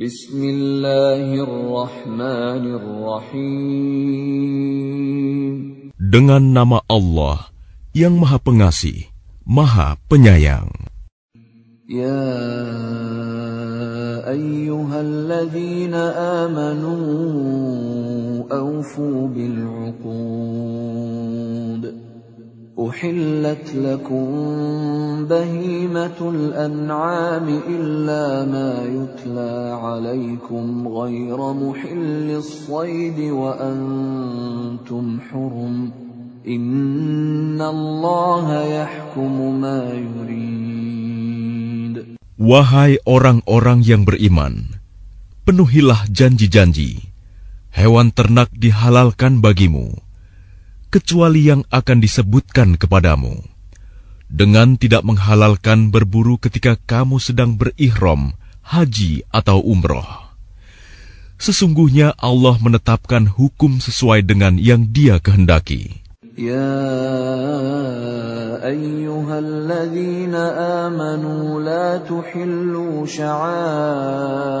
Bismillahirrahmanirrahim. Dengan nama Allah yang Maha Pengasih, Maha Penyayang. Ya ayyuhalladzina amanu awfu bil'uqud. أحلت لكم بهيمة الأنعام إلا ما يتلى عليكم غير محل الصيد وأنتم حرم إن الله يحكم ما يريد Wahai orang-orang yang beriman, penuhilah janji-janji. Hewan ternak dihalalkan bagimu kecuali yang akan disebutkan kepadamu, dengan tidak menghalalkan berburu ketika kamu sedang berihram, haji atau umroh. Sesungguhnya Allah menetapkan hukum sesuai dengan yang Dia kehendaki. Ya ayyuhalladzina amanu la tuhillu sya'airallah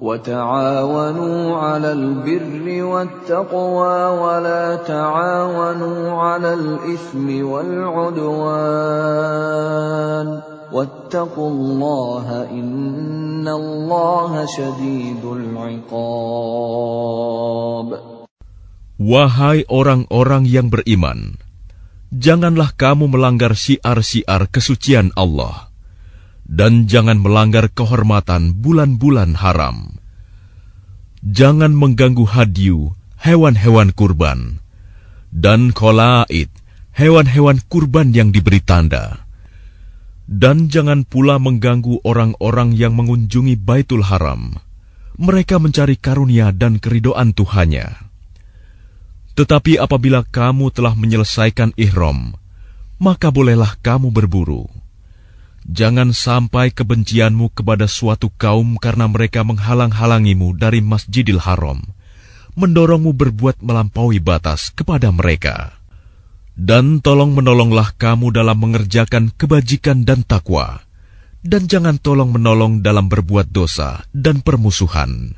وتعاونوا على البر والتقوى ولا تعاونوا على الإثم والعدوان واتقوا الله إن الله شديد العقاب Wahai orang-orang yang beriman, janganlah kamu melanggar syiar-syiar kesucian Allah dan jangan melanggar kehormatan bulan-bulan haram. Jangan mengganggu hadiu hewan-hewan kurban dan kolaid hewan-hewan kurban yang diberi tanda. Dan jangan pula mengganggu orang-orang yang mengunjungi Baitul Haram. Mereka mencari karunia dan keridoan Tuhannya. Tetapi apabila kamu telah menyelesaikan ihram, maka bolehlah kamu berburu. Jangan sampai kebencianmu kepada suatu kaum karena mereka menghalang-halangimu dari Masjidil Haram, mendorongmu berbuat melampaui batas kepada mereka. Dan tolong menolonglah kamu dalam mengerjakan kebajikan dan takwa, dan jangan tolong menolong dalam berbuat dosa dan permusuhan.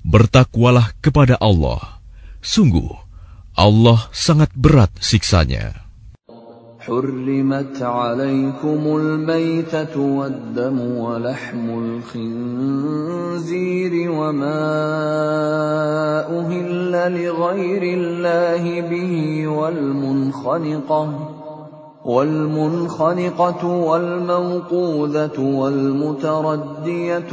Bertakwalah kepada Allah. Sungguh, Allah sangat berat siksanya. حرمت عليكم الميتة والدم ولحم الخنزير وما أهل لغير الله به والمنخنقة والمنخنقة والموقوذة والمتردية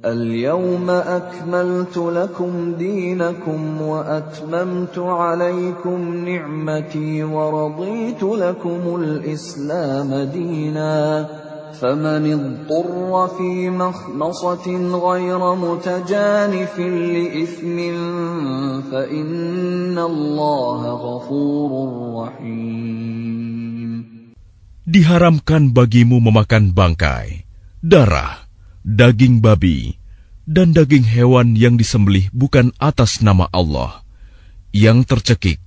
اليوم أكملت لكم دينكم وأتممت عليكم نعمتي ورضيت لكم الإسلام دينا. فمن اضطر في مخمصة غير متجانف لإثم فإن الله غفور رحيم. Diharamkan bagimu memakan bangkai, darah, daging babi, dan daging hewan yang disembelih bukan atas nama Allah, yang tercekik,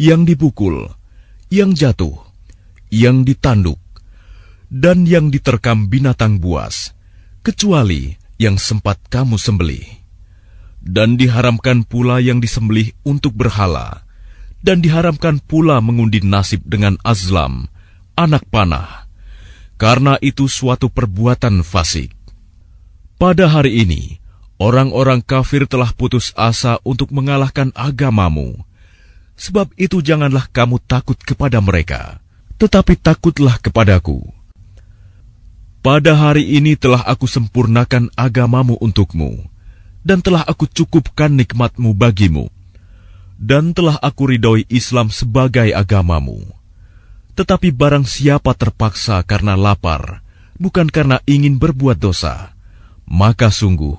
yang dipukul, yang jatuh, yang ditanduk, dan yang diterkam binatang buas, kecuali yang sempat kamu sembelih. Dan diharamkan pula yang disembelih untuk berhala, dan diharamkan pula mengundi nasib dengan azlam, anak panah, karena itu suatu perbuatan fasik. Pada hari ini, orang-orang kafir telah putus asa untuk mengalahkan agamamu. Sebab itu janganlah kamu takut kepada mereka, tetapi takutlah kepadaku. Pada hari ini telah aku sempurnakan agamamu untukmu, dan telah aku cukupkan nikmatmu bagimu, dan telah aku ridhoi Islam sebagai agamamu. Tetapi barang siapa terpaksa karena lapar, bukan karena ingin berbuat dosa, maka sungguh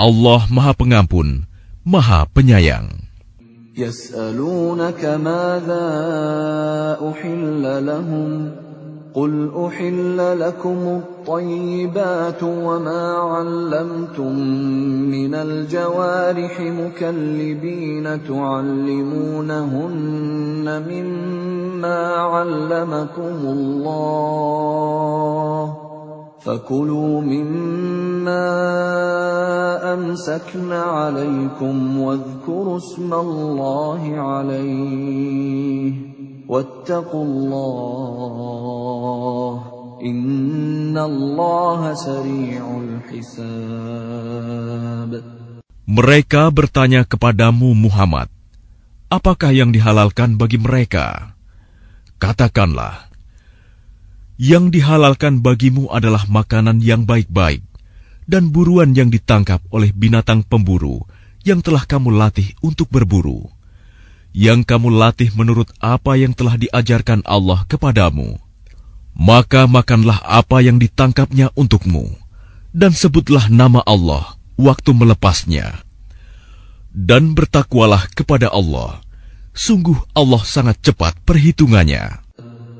Allah Maha Pengampun, Maha Penyayang. يسألونك ماذا أحل لهم قل أحل لكم الطيبات وما علمتم من الجوارح مكلبين تعلمونهن مما علمكم الله فكلوا مما أمسكن عليكم واذكروا اسم الله عليه واتقوا الله إن الله سريع الحساب Mereka bertanya kepadamu Muhammad, apakah yang dihalalkan bagi mereka? Katakanlah, yang dihalalkan bagimu adalah makanan yang baik-baik dan buruan yang ditangkap oleh binatang pemburu yang telah kamu latih untuk berburu, yang kamu latih menurut apa yang telah diajarkan Allah kepadamu. Maka makanlah apa yang ditangkapnya untukmu, dan sebutlah nama Allah waktu melepasnya. Dan bertakwalah kepada Allah. Sungguh Allah sangat cepat perhitungannya.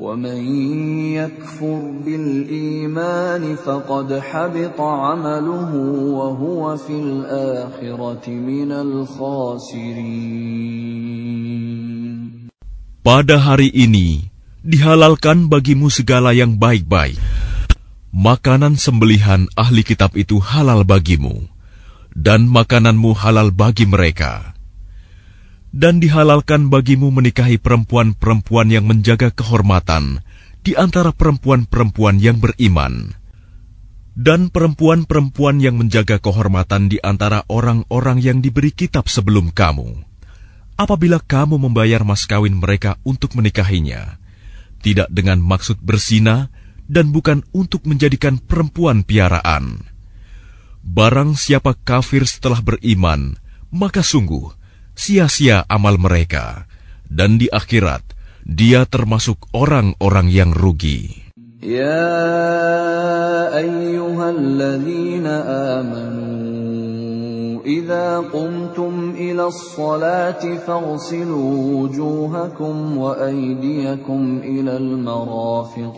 ومن يكفر بالإيمان فقد حبط عمله وهو في الآخرة من الخاسرين Pada hari ini dihalalkan bagimu segala yang baik-baik. Makanan sembelihan ahli kitab itu halal bagimu, dan makananmu halal bagi mereka dan dihalalkan bagimu menikahi perempuan-perempuan yang menjaga kehormatan di antara perempuan-perempuan yang beriman, dan perempuan-perempuan yang menjaga kehormatan di antara orang-orang yang diberi kitab sebelum kamu. Apabila kamu membayar mas kawin mereka untuk menikahinya, tidak dengan maksud bersina dan bukan untuk menjadikan perempuan piaraan. Barang siapa kafir setelah beriman, maka sungguh sia-sia amal mereka, dan di akhirat dia termasuk orang-orang yang rugi. Ya ayyuhalladzina amanu idza qumtum ila sholati faghsilu wujuhakum wa aydiyakum ila al-marafiq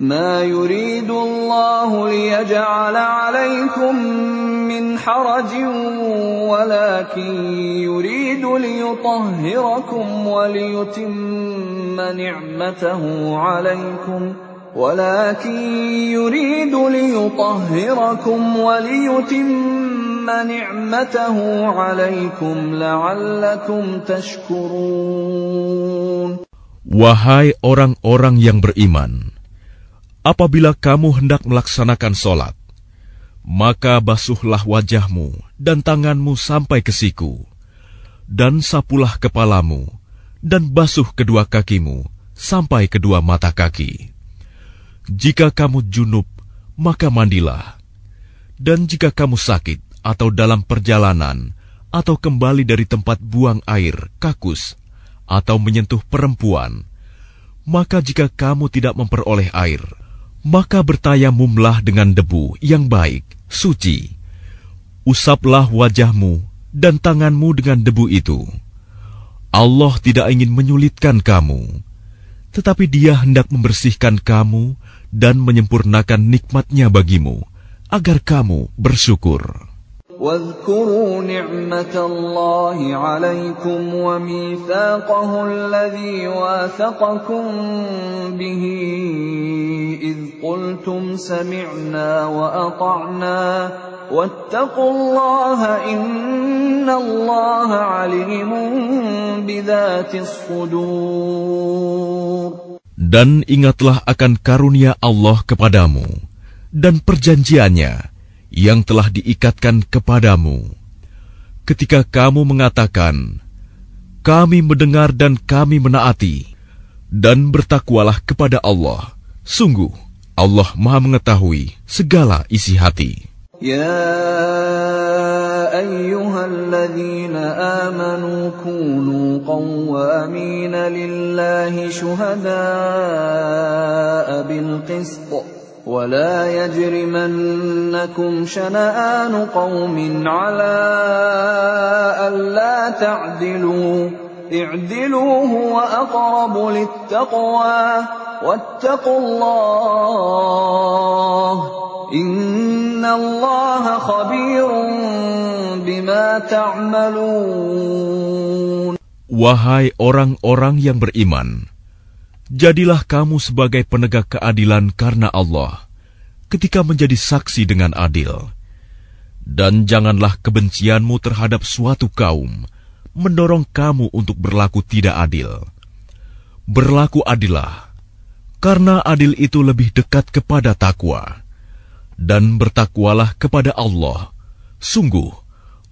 ما يريد الله ليجعل عليكم من حرج ولكن يريد ليطهركم وليتم نعمته عليكم ولكن يريد ليطهركم وليتم نعمته عليكم لعلكم تشكرون. Wahai orang-orang yang beriman, apabila kamu hendak melaksanakan sholat, maka basuhlah wajahmu dan tanganmu sampai ke siku, dan sapulah kepalamu, dan basuh kedua kakimu sampai kedua mata kaki. Jika kamu junub, maka mandilah. Dan jika kamu sakit atau dalam perjalanan, atau kembali dari tempat buang air, kakus, atau menyentuh perempuan, maka jika kamu tidak memperoleh air, maka bertayamumlah dengan debu yang baik, suci. Usaplah wajahmu dan tanganmu dengan debu itu. Allah tidak ingin menyulitkan kamu, tetapi Dia hendak membersihkan kamu dan menyempurnakan nikmatnya bagimu, agar kamu bersyukur. واذكروا نعمة الله عليكم وميثاقه الذي واثقكم به إذ قلتم سمعنا وأطعنا واتقوا الله إن الله عليم بذات الصدور Dan ingatlah akan karunia Allah kepadamu dan perjanjiannya yang telah diikatkan kepadamu. Ketika kamu mengatakan, "Kami mendengar dan kami menaati," dan bertakwalah kepada Allah, sungguh Allah Maha Mengetahui segala isi hati. يا أيها الذين آمنوا كونوا قوامين لله شهداء بالقسط ولا يجرمنكم شنآن قوم على ألا تعدلوا اعدلوا هو أقرب للتقوى واتقوا الله إن الله خبير بما تعملون Wahai orang-orang yang beriman, jadilah kamu sebagai penegak keadilan karena Allah ketika menjadi saksi dengan adil. Dan janganlah kebencianmu terhadap suatu kaum mendorong kamu untuk berlaku tidak adil. Berlaku adillah, karena adil itu lebih dekat kepada takwa. Dan bertakwalah kepada Allah. Sungguh,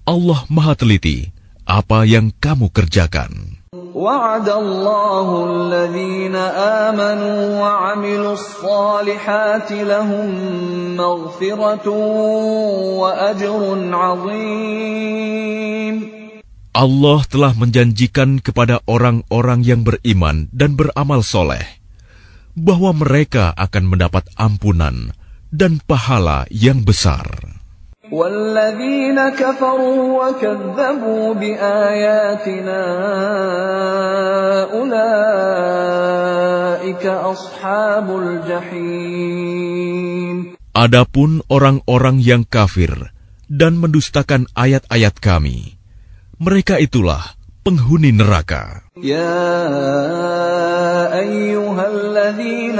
Allah maha teliti apa yang kamu kerjakan. وعد الله الذين آمنوا وعملوا الصالحات لهم مغفرة وأجر عظيم Allah telah menjanjikan kepada orang-orang yang beriman dan beramal soleh bahwa mereka akan mendapat ampunan dan pahala yang besar. والذين كفروا وكذبوا بآياتنا أولئك أصحاب الجحيم Adapun orang-orang yang kafir dan mendustakan ayat-ayat kami, mereka itulah penghuni neraka. يا أيها الذين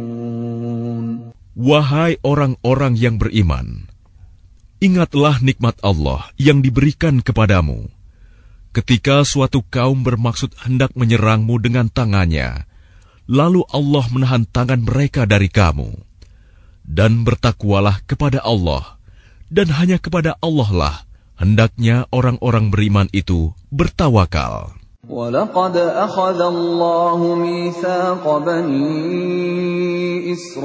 Wahai orang-orang yang beriman, ingatlah nikmat Allah yang diberikan kepadamu. Ketika suatu kaum bermaksud hendak menyerangmu dengan tangannya, lalu Allah menahan tangan mereka dari kamu. Dan bertakwalah kepada Allah, dan hanya kepada Allah lah hendaknya orang-orang beriman itu bertawakal. ولقد أخذ الله ميثاق بني إسرائيل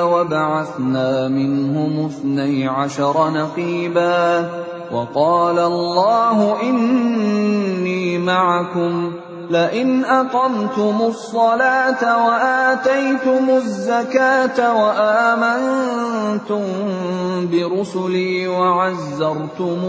وبعثنا منهم اثني عشر نقيبا وقال الله إني معكم لئن أقمتم الصلاة وآتيتم الزكاة وآمنتم برسلي وعزرتموهم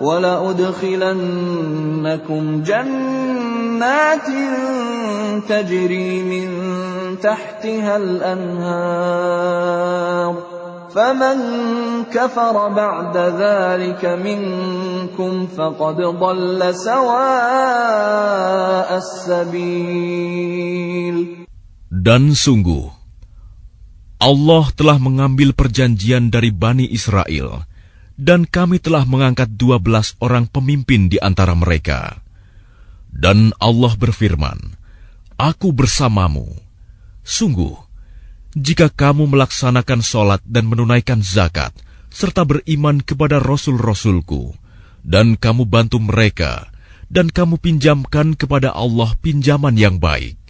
ولأدخلنكم جنات تجري من تحتها الأنهار فمن كفر بعد ذلك منكم فقد ضل سواء السبيل. Dan sungguh, Allah telah mengambil perjanjian dari Bani Israel, dan kami telah mengangkat dua belas orang pemimpin di antara mereka. Dan Allah berfirman, Aku bersamamu. Sungguh, jika kamu melaksanakan sholat dan menunaikan zakat, serta beriman kepada Rasul-Rasulku, dan kamu bantu mereka, dan kamu pinjamkan kepada Allah pinjaman yang baik,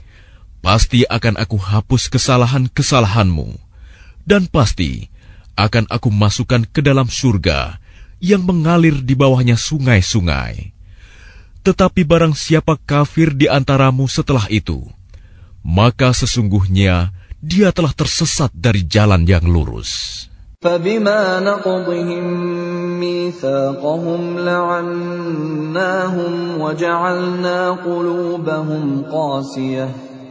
pasti akan aku hapus kesalahan-kesalahanmu, dan pasti akan aku masukkan ke dalam surga yang mengalir di bawahnya sungai-sungai. Tetapi barang siapa kafir di antaramu setelah itu, maka sesungguhnya dia telah tersesat dari jalan yang lurus. فبما نقضهم ميثاقهم لعناهم وجعلنا قلوبهم قاسية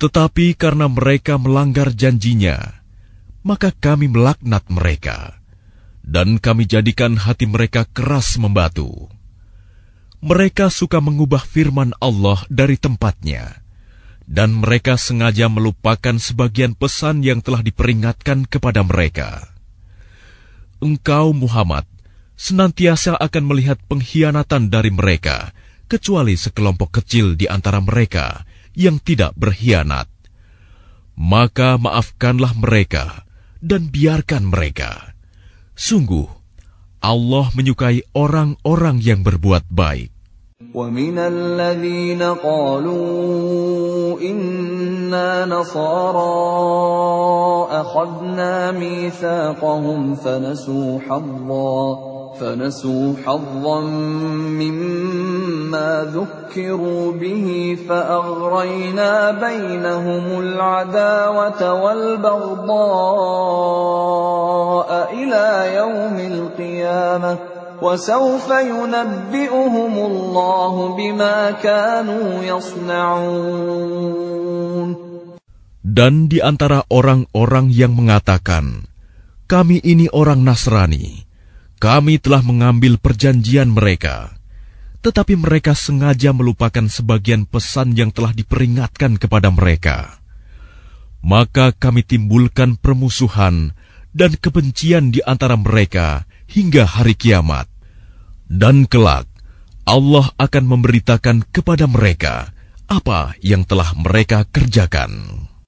Tetapi karena mereka melanggar janjinya, maka kami melaknat mereka, dan kami jadikan hati mereka keras membatu. Mereka suka mengubah firman Allah dari tempatnya, dan mereka sengaja melupakan sebagian pesan yang telah diperingatkan kepada mereka. Engkau, Muhammad, senantiasa akan melihat pengkhianatan dari mereka, kecuali sekelompok kecil di antara mereka yang tidak berkhianat. Maka maafkanlah mereka dan biarkan mereka. Sungguh, Allah menyukai orang-orang yang berbuat baik. ومن الذين قالوا إنا نصارى أخذنا ميثاقهم فنسوا حظا فنسوا حظا مما ذكروا به فأغرينا بينهم العداوة والبغضاء إلى يوم القيامة وسوف ينبئهم الله بما كانوا يصنعون. Dan di antara orang-orang yang mengatakan, "Kami ini orang Nasrani, kami telah mengambil perjanjian mereka." Tetapi mereka sengaja melupakan sebagian pesan yang telah diperingatkan kepada mereka. Maka kami timbulkan permusuhan dan kebencian di antara mereka hingga hari kiamat. Dan kelak, Allah akan memberitakan kepada mereka apa yang telah mereka kerjakan.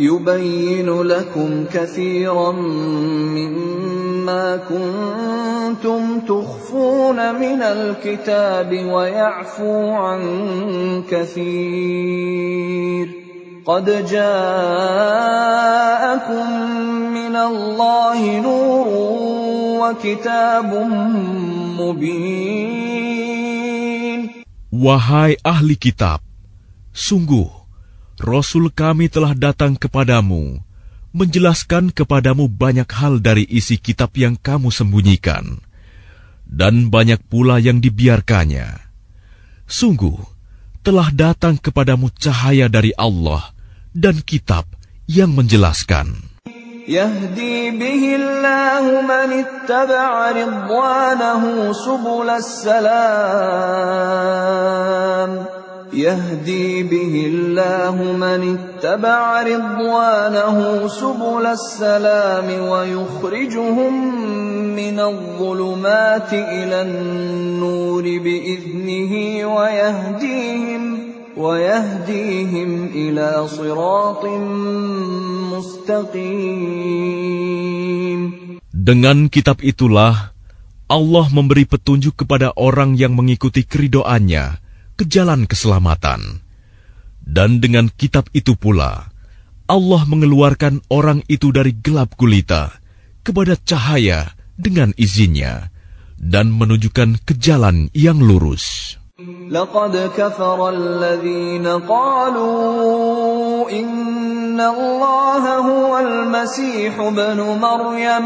يبين لكم كثيرا مما كنتم تخفون من الكتاب ويعفو عن كثير. قد جاءكم من الله نور وكتاب مبين. Wahai ahli kitab, sungguh Rasul kami telah datang kepadamu, menjelaskan kepadamu banyak hal dari isi kitab yang kamu sembunyikan, dan banyak pula yang dibiarkannya. Sungguh, telah datang kepadamu cahaya dari Allah dan kitab yang menjelaskan. يهدي به الله من اتبع رضوانه سبل السلام يهدي به الله من اتبع رضوانه سبل السلام ويخرجهم من الظلمات إلى النور بإذنه ويهديهم ويهديهم إلى صراط مستقيم Dengan kitab itulah Allah memberi petunjuk kepada orang yang mengikuti keridoannya ke jalan keselamatan. Dan dengan kitab itu pula, Allah mengeluarkan orang itu dari gelap gulita kepada cahaya dengan izinnya dan menunjukkan ke jalan yang lurus. لقد كفر الذين قالوا إن الله هو المسيح ابن مريم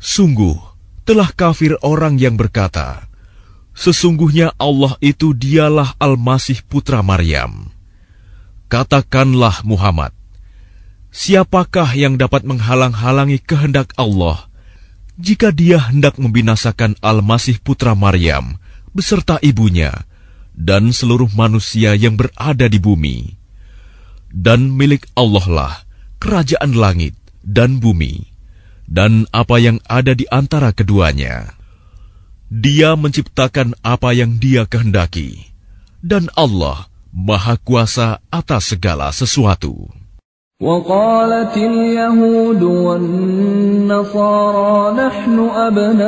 Sungguh, telah kafir orang yang berkata, Sesungguhnya Allah itu dialah Al-Masih Putra Maryam. Katakanlah Muhammad, siapakah yang dapat menghalang-halangi kehendak Allah jika dia hendak membinasakan Al-Masih Putra Maryam beserta ibunya dan seluruh manusia yang berada di bumi? dan milik Allah lah kerajaan langit dan bumi, dan apa yang ada di antara keduanya. Dia menciptakan apa yang Dia kehendaki, dan Allah Maha Kuasa atas segala sesuatu. وقالت اليهود والنصارى نحن أبناء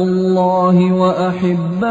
الله وأحباؤه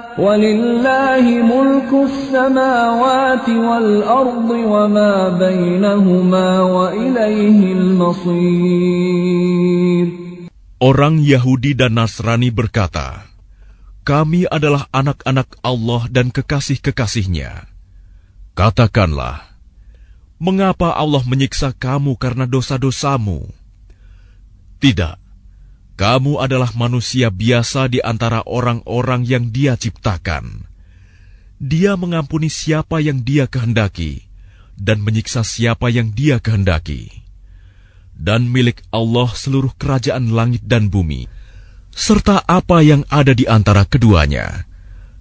ولله ملك السماوات والأرض وما بينهما وإليه المصير Orang Yahudi dan Nasrani berkata, Kami adalah anak-anak Allah dan kekasih-kekasihnya. Katakanlah, mengapa Allah menyiksa kamu karena dosa-dosamu? Tidak, kamu adalah manusia biasa di antara orang-orang yang Dia ciptakan. Dia mengampuni siapa yang Dia kehendaki dan menyiksa siapa yang Dia kehendaki. Dan milik Allah seluruh kerajaan langit dan bumi, serta apa yang ada di antara keduanya,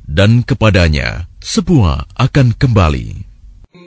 dan kepadanya semua akan kembali.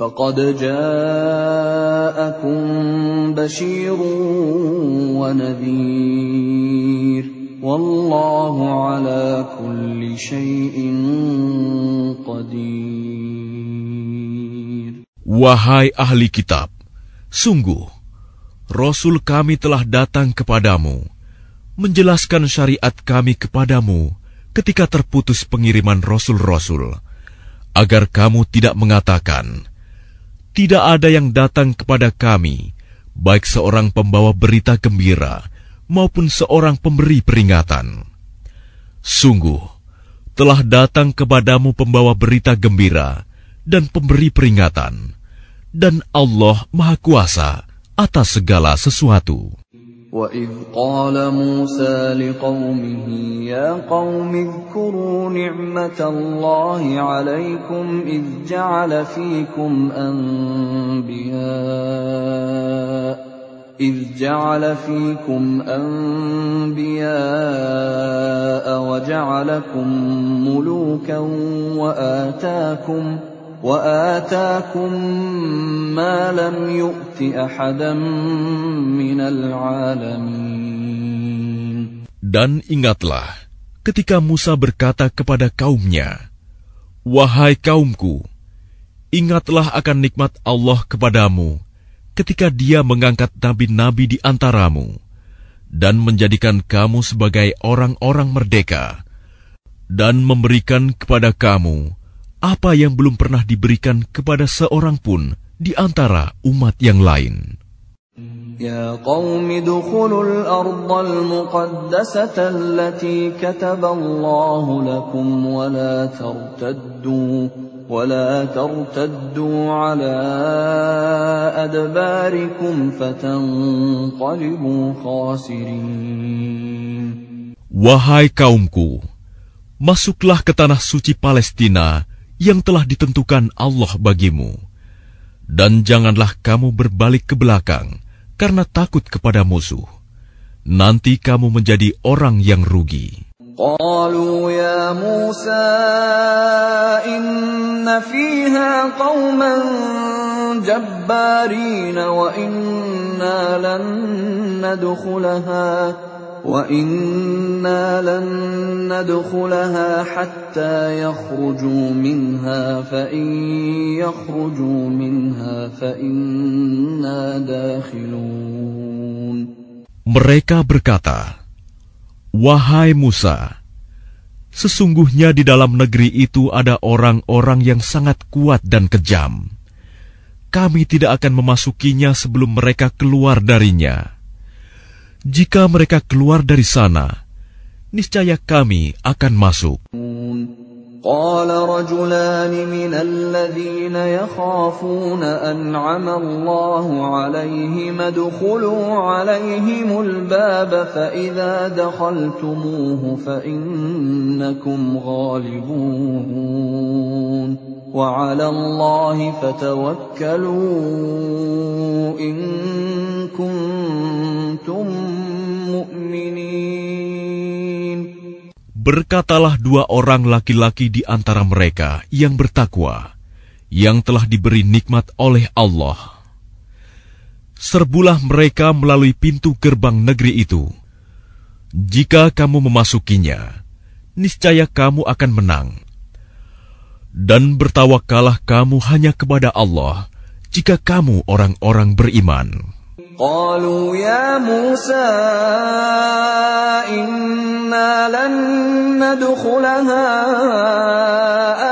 فقد جاءكم بشير ونذير والله على كل شيء قدير Wahai ahli kitab, sungguh Rasul kami telah datang kepadamu, menjelaskan syariat kami kepadamu ketika terputus pengiriman rasul-rasul, agar kamu tidak mengatakan, "Tidak ada yang datang kepada kami, baik seorang pembawa berita gembira maupun seorang pemberi peringatan." Sungguh, telah datang kepadamu pembawa berita gembira dan pemberi peringatan, dan Allah Maha Kuasa atas segala sesuatu. وإذ قال موسى لقومه يا قوم اذكروا نعمة الله عليكم إذ جعل فيكم أنبياء إذ جعل فيكم أنبياء وجعلكم ملوكا وآتاكم وآتاكم ما لم يؤت أحدا من العالمين Dan ingatlah ketika Musa berkata kepada kaumnya, Wahai kaumku, ingatlah akan nikmat Allah kepadamu ketika dia mengangkat nabi-nabi di antaramu dan menjadikan kamu sebagai orang-orang merdeka dan memberikan kepada kamu apa yang belum pernah diberikan kepada seorang pun di antara umat yang lain. يا قوم ادخلوا الأرض المقدسة التي كتب الله لكم ولا ترتدوا ولا ترتدوا على أدباركم فتنقلبوا خاسرين Wahai kaumku, masuklah ke tanah suci Palestina yang telah ditentukan Allah bagimu. Dan janganlah kamu berbalik ke belakang karena takut kepada musuh. Nanti kamu menjadi orang yang rugi. قالوا يا موسى إن فيها قوما جبارين وإنا لن ندخلها وإنا لن ندخلها حتى يخرجوا منها فإن يخرجوا منها فإنا داخلون Mereka berkata, Wahai Musa, sesungguhnya di dalam negeri itu ada orang-orang yang sangat kuat dan kejam. Kami tidak akan memasukinya sebelum mereka keluar darinya. Jika mereka keluar dari sana, niscaya kami akan masuk. قال رجلان من الذين يخافون أنعم الله عليهم ادخلوا عليهم الباب فإذا دخلتموه فإنكم غالبون وعلى الله فتوكلوا إن كنتم مؤمنين Berkatalah dua orang laki-laki di antara mereka yang bertakwa, yang telah diberi nikmat oleh Allah. Serbulah mereka melalui pintu gerbang negeri itu. Jika kamu memasukinya, niscaya kamu akan menang. Dan bertawakalah kamu hanya kepada Allah jika kamu orang-orang beriman. قالوا يا موسى إنا لن ندخلها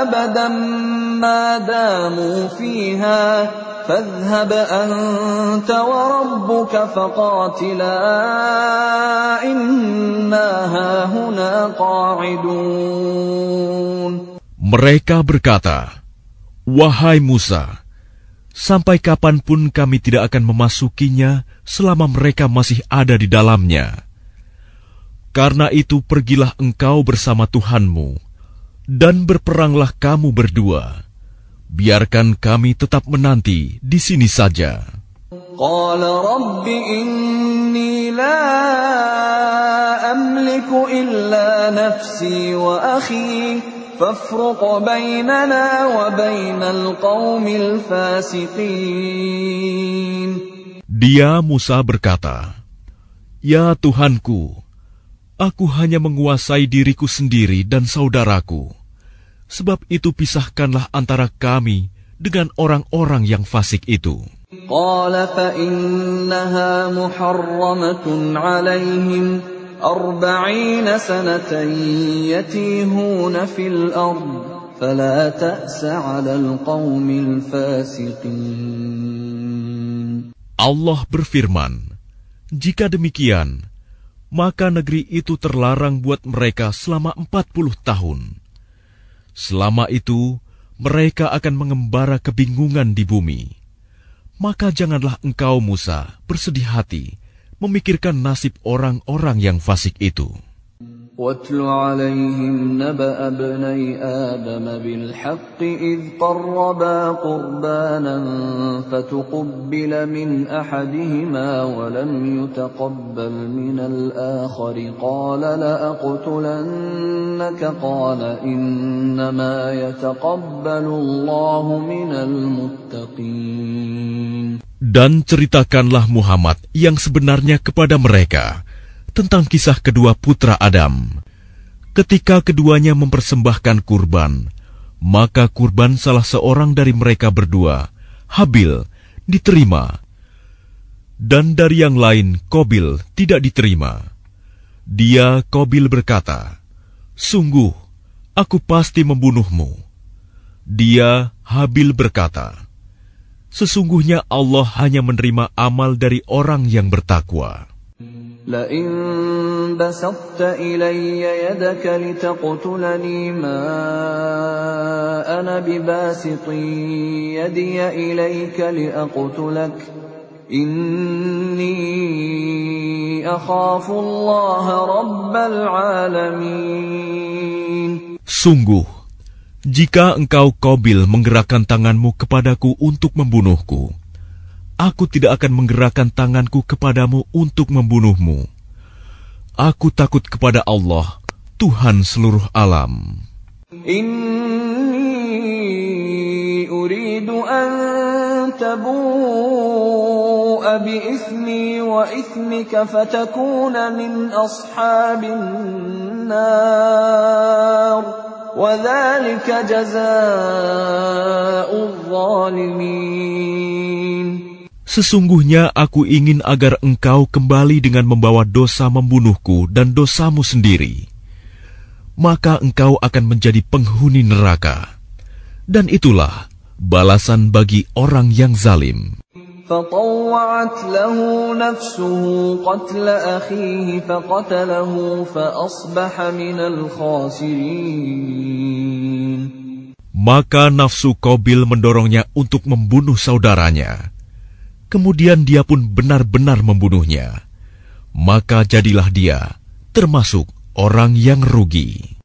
أبدا ما داموا فيها فاذهب أنت وربك فقاتلا إنا هاهنا قاعدون mereka berkata, Wahai Musa, sampai kapan pun kami tidak akan memasukinya selama mereka masih ada di dalamnya. Karena itu pergilah engkau bersama Tuhanmu, dan berperanglah kamu berdua. Biarkan kami tetap menanti di sini saja. Qala Rabbi inni la amliku illa nafsi wa. فافرق بيننا وبين القوم الفاسقين Dia Musa berkata, Ya Tuhanku, aku hanya menguasai diriku sendiri dan saudaraku. Sebab itu pisahkanlah antara kami dengan orang-orang yang fasik itu. قال فإنها محرمة عليهم أربعين سنة يتيهون في الأرض فلا تأس على القوم الفاسقين Allah berfirman, Jika demikian, maka negeri itu terlarang buat mereka selama empat puluh tahun. Selama itu, mereka akan mengembara kebingungan di bumi. Maka janganlah engkau Musa bersedih hati memikirkan nasib orang-orang yang fasik itu. واتل عليهم نبأ ابني آدم بالحق إذ قربا قربانا فتقبل من أحدهما ولم يتقبل من الآخر قال لأقتلنك قال إنما يتقبل الله من المتقين dan ceritakanlah Muhammad yang sebenarnya kepada mereka tentang kisah kedua putra Adam. Ketika keduanya mempersembahkan kurban, maka kurban salah seorang dari mereka berdua, Habil, diterima. Dan dari yang lain, Kobil, tidak diterima. Dia, Kobil berkata, Sungguh, aku pasti membunuhmu. Dia, Habil berkata, Sesungguhnya Allah hanya menerima amal dari orang yang bertakwa. لئن بسطت إلي يدك لتقتلني ما أنا بباسط يدي إليك لأقتلك إني أخاف الله رب العالمين Sungguh, jika engkau kobil menggerakkan tanganmu kepadaku untuk membunuhku, aku tidak akan menggerakkan tanganku kepadamu untuk membunuhmu. Aku takut kepada Allah, Tuhan seluruh alam. Inni uridu an wa fatakuna min ashabin nar. وذلك جزاء الظالمين Sesungguhnya aku ingin agar engkau kembali dengan membawa dosa membunuhku dan dosamu sendiri. Maka engkau akan menjadi penghuni neraka. Dan itulah balasan bagi orang yang zalim. فطوعت له نفسه قتل أخيه فقتله فأصبح من الخاسرين Maka nafsu Kobil mendorongnya untuk membunuh saudaranya. Kemudian dia pun benar-benar membunuhnya. Maka jadilah dia termasuk orang yang rugi.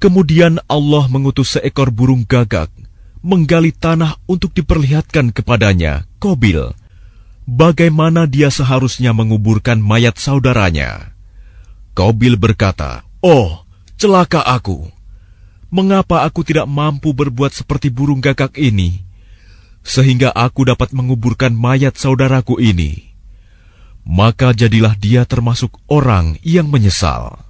Kemudian Allah mengutus seekor burung gagak menggali tanah untuk diperlihatkan kepadanya, Kobil, bagaimana dia seharusnya menguburkan mayat saudaranya. Kobil berkata, Oh, celaka aku! Mengapa aku tidak mampu berbuat seperti burung gagak ini, sehingga aku dapat menguburkan mayat saudaraku ini? Maka jadilah dia termasuk orang yang menyesal.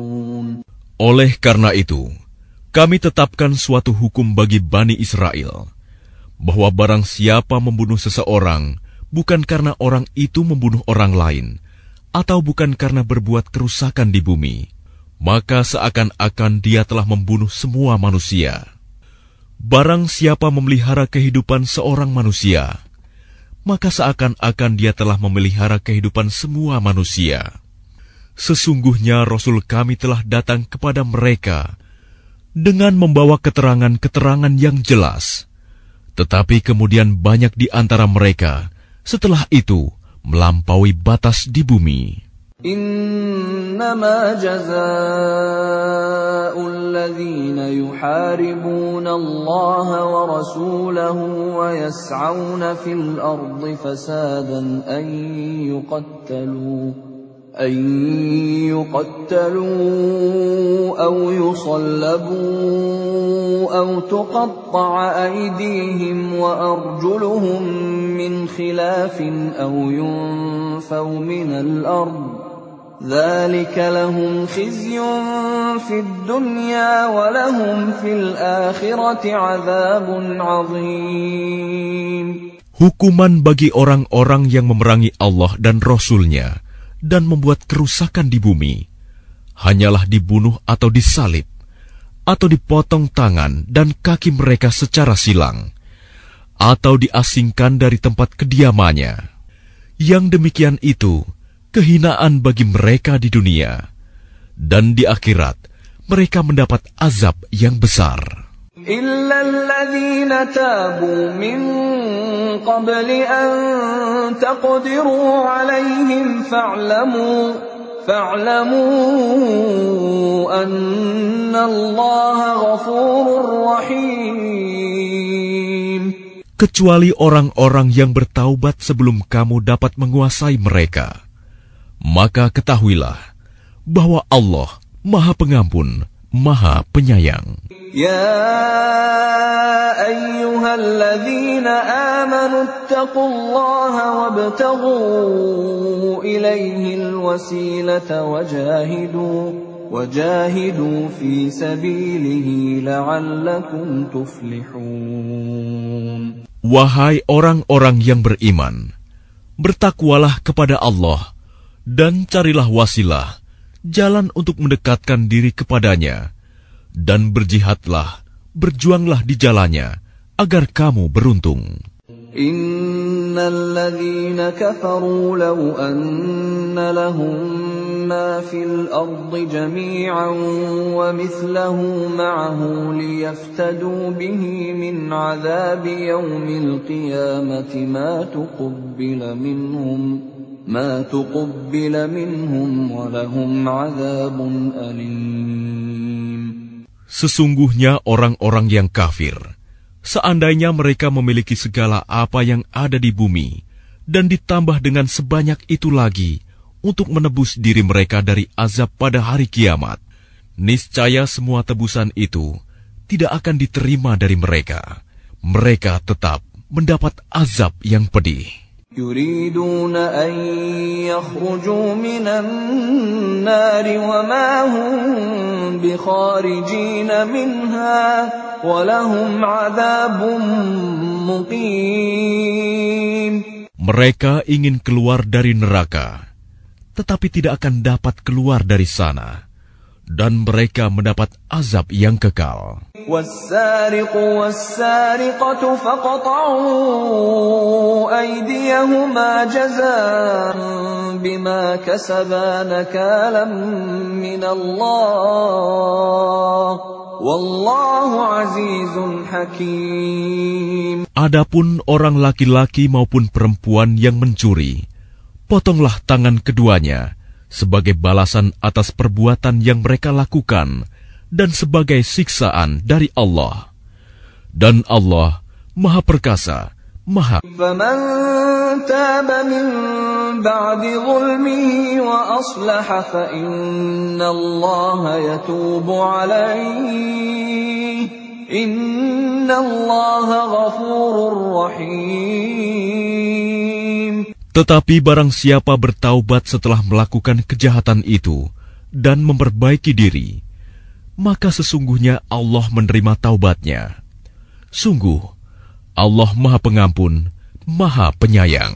Oleh karena itu, kami tetapkan suatu hukum bagi Bani Israel, bahwa barang siapa membunuh seseorang, bukan karena orang itu membunuh orang lain, atau bukan karena berbuat kerusakan di bumi, maka seakan-akan dia telah membunuh semua manusia. Barang siapa memelihara kehidupan seorang manusia, maka seakan-akan dia telah memelihara kehidupan semua manusia. Sesungguhnya Rasul kami telah datang kepada mereka dengan membawa keterangan-keterangan yang jelas. Tetapi kemudian banyak di antara mereka setelah itu melampaui batas di bumi. إنما جزاء الذين يحاربون الله ورسوله ويسعون في الأرض فسادا أن يقتلوا أن يقتلوا أو يصلبوا أو تقطع أيديهم وأرجلهم من خلاف أو ينفوا من الأرض. ذلك لهم خزي في الدنيا ولهم في الآخرة عذاب عظيم. Hukuman bagi orang-orang yang memerangi Allah dan Rasul-Nya dan membuat kerusakan di bumi, hanyalah dibunuh atau disalib, atau dipotong tangan dan kaki mereka secara silang, atau diasingkan dari tempat kediamannya. Yang demikian itu kehinaan bagi mereka di dunia, dan di akhirat mereka mendapat azab yang besar. إلا الذين تابوا من قبل أن تقدروا عليهم فاعلموا فاعلموا أن الله غفور رحيم Kecuali orang-orang yang bertaubat sebelum kamu dapat menguasai mereka. Maka ketahuilah bahwa Allah Maha Pengampun, Maha Penyayang. يا أيها الذين آمنوا اتقوا الله وابتغوا إليه الوسيلة وجاهدوا وجاهدوا في سبيله لعلكم تفلحون Wahai orang-orang yang beriman, bertakwalah kepada Allah dan carilah wasilah, jalan untuk mendekatkan diri kepadanya dan berjihadlah, berjuanglah di jalannya, agar kamu beruntung. إن الذين كفروا لو أن لهم ما في الأرض جميعا ومثله معه ليفتدوا به من عذاب يوم القيامة ما تقبل منهم ما تقبل منهم ولهم عذاب أليم Sesungguhnya orang-orang yang kafir, seandainya mereka memiliki segala apa yang ada di bumi, dan ditambah dengan sebanyak itu lagi untuk menebus diri mereka dari azab pada hari kiamat, niscaya semua tebusan itu tidak akan diterima dari mereka. Mereka tetap mendapat azab yang pedih. يريدون أن يخرجوا من النار وما هم بخارجين منها ولهم عذاب مقيم Mereka ingin keluar dari neraka, tetapi tidak akan dapat keluar dari sana, dan mereka mendapat azab yang kekal. والسارق والسارقة فقطعوا أيديهما جزاء بما كسبا نكالا من الله والله عزيز حكيم Adapun orang laki-laki maupun perempuan yang mencuri, potonglah tangan keduanya sebagai balasan atas perbuatan yang mereka lakukan dan sebagai siksaan dari Allah. Dan Allah Maha Perkasa, Maha. Ghafurur rahim. Tetapi barang siapa bertaubat setelah melakukan kejahatan itu dan memperbaiki diri, maka sesungguhnya Allah menerima taubatnya. Sungguh, Allah Maha Pengampun, Maha Penyayang.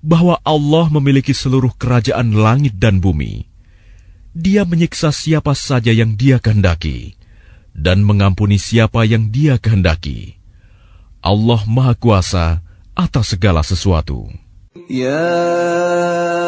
bahwa Allah memiliki seluruh kerajaan langit dan bumi? Dia menyiksa siapa saja yang Dia kehendaki dan mengampuni siapa yang Dia kehendaki. Allah Maha Kuasa atas segala sesuatu. يا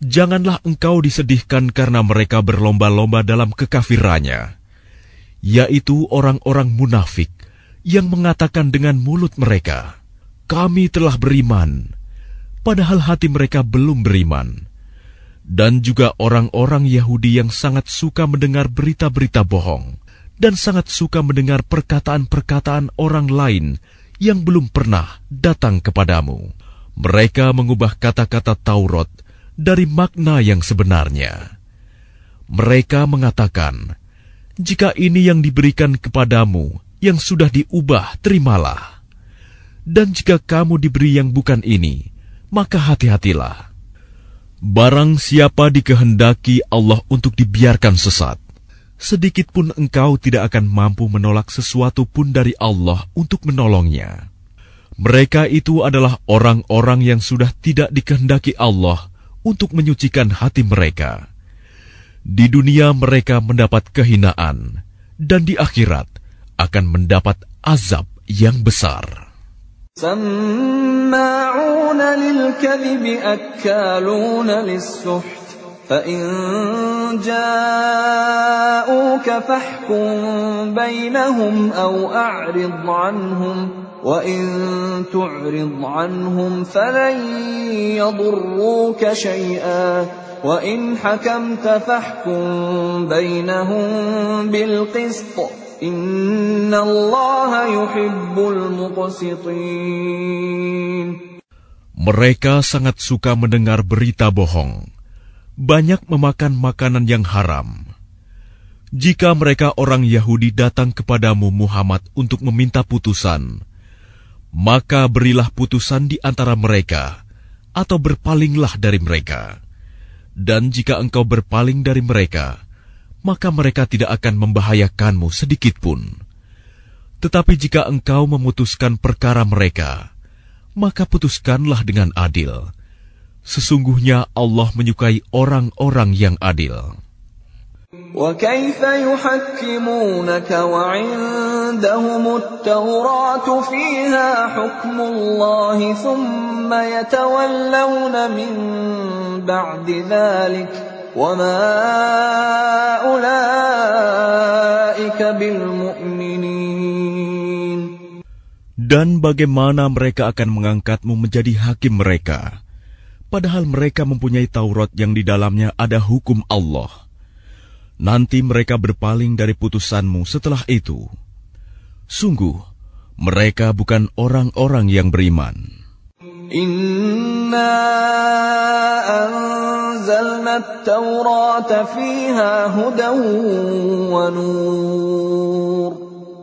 janganlah engkau disedihkan karena mereka berlomba-lomba dalam kekafirannya, yaitu orang-orang munafik yang mengatakan dengan mulut mereka, "Kami telah beriman," padahal hati mereka belum beriman. Dan juga orang-orang Yahudi yang sangat suka mendengar berita-berita bohong dan sangat suka mendengar perkataan-perkataan orang lain yang belum pernah datang kepadamu. Mereka mengubah kata-kata Taurat dari makna yang sebenarnya. Mereka mengatakan, "Jika ini yang diberikan kepadamu, yang sudah diubah, terimalah. Dan jika kamu diberi yang bukan ini, maka hati-hatilah. Barang siapa dikehendaki Allah untuk dibiarkan sesat, sedikit pun engkau tidak akan mampu menolak sesuatu pun dari Allah untuk menolongnya. Mereka itu adalah orang-orang yang sudah tidak dikehendaki Allah untuk menyucikan hati mereka. Di dunia mereka mendapat kehinaan, dan di akhirat akan mendapat azab yang besar. سماعون للكذب أكالون للسحت فإن جاءوك فاحكم بينهم أو أعرض عنهم وإن تعرض عنهم فلن يضروك شيئا وإن حكمت فاحكم بينهم بالقسط إن الله يحب المقسطين Mereka sangat suka mendengar berita bohong, banyak memakan makanan yang haram. Jika mereka orang Yahudi datang kepadamu Muhammad untuk meminta putusan, maka berilah putusan di antara mereka, atau berpalinglah dari mereka. Dan jika engkau berpaling dari mereka, maka mereka tidak akan membahayakanmu sedikit pun. Tetapi jika engkau memutuskan perkara mereka, maka putuskanlah dengan adil. Sesungguhnya Allah menyukai orang-orang yang adil. وكيف يحكمونك وعندهم التوراة فيها حكم الله ثم يتولون من بعد ذلك وما أولئك بالمؤمنين Dan bagaimana mereka akan mengangkatmu menjadi hakim mereka, padahal mereka mempunyai Taurat yang di dalamnya ada hukum Allah. Nanti mereka berpaling dari putusanmu setelah itu. Sungguh, mereka bukan orang-orang yang beriman. Inna anzalna at-taurata fiha hudan wa nur.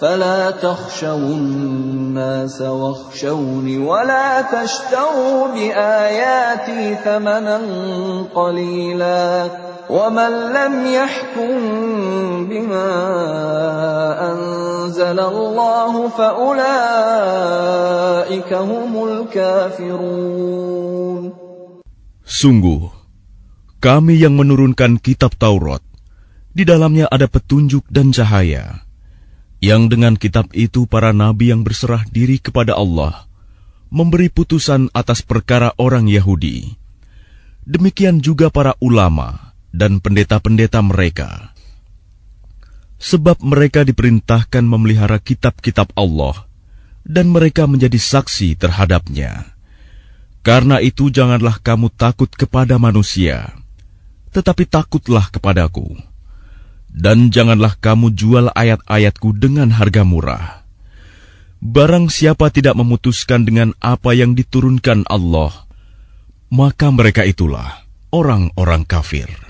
فلا تخشوا الناس واخشوني ولا تشتروا بآياتي ثمنا قليلا ومن لم يحكم بما أنزل الله فأولئك هم الكافرون. Sungguh, kami yang menurunkan kitab Taurat, di dalamnya ada petunjuk dan cahaya. Yang dengan kitab itu para nabi yang berserah diri kepada Allah memberi putusan atas perkara orang Yahudi. Demikian juga para ulama dan pendeta-pendeta mereka. Sebab mereka diperintahkan memelihara kitab-kitab Allah dan mereka menjadi saksi terhadapnya. Karena itu janganlah kamu takut kepada manusia, tetapi takutlah kepadaku dan janganlah kamu jual ayat-ayatku dengan harga murah. Barang siapa tidak memutuskan dengan apa yang diturunkan Allah, maka mereka itulah orang-orang kafir.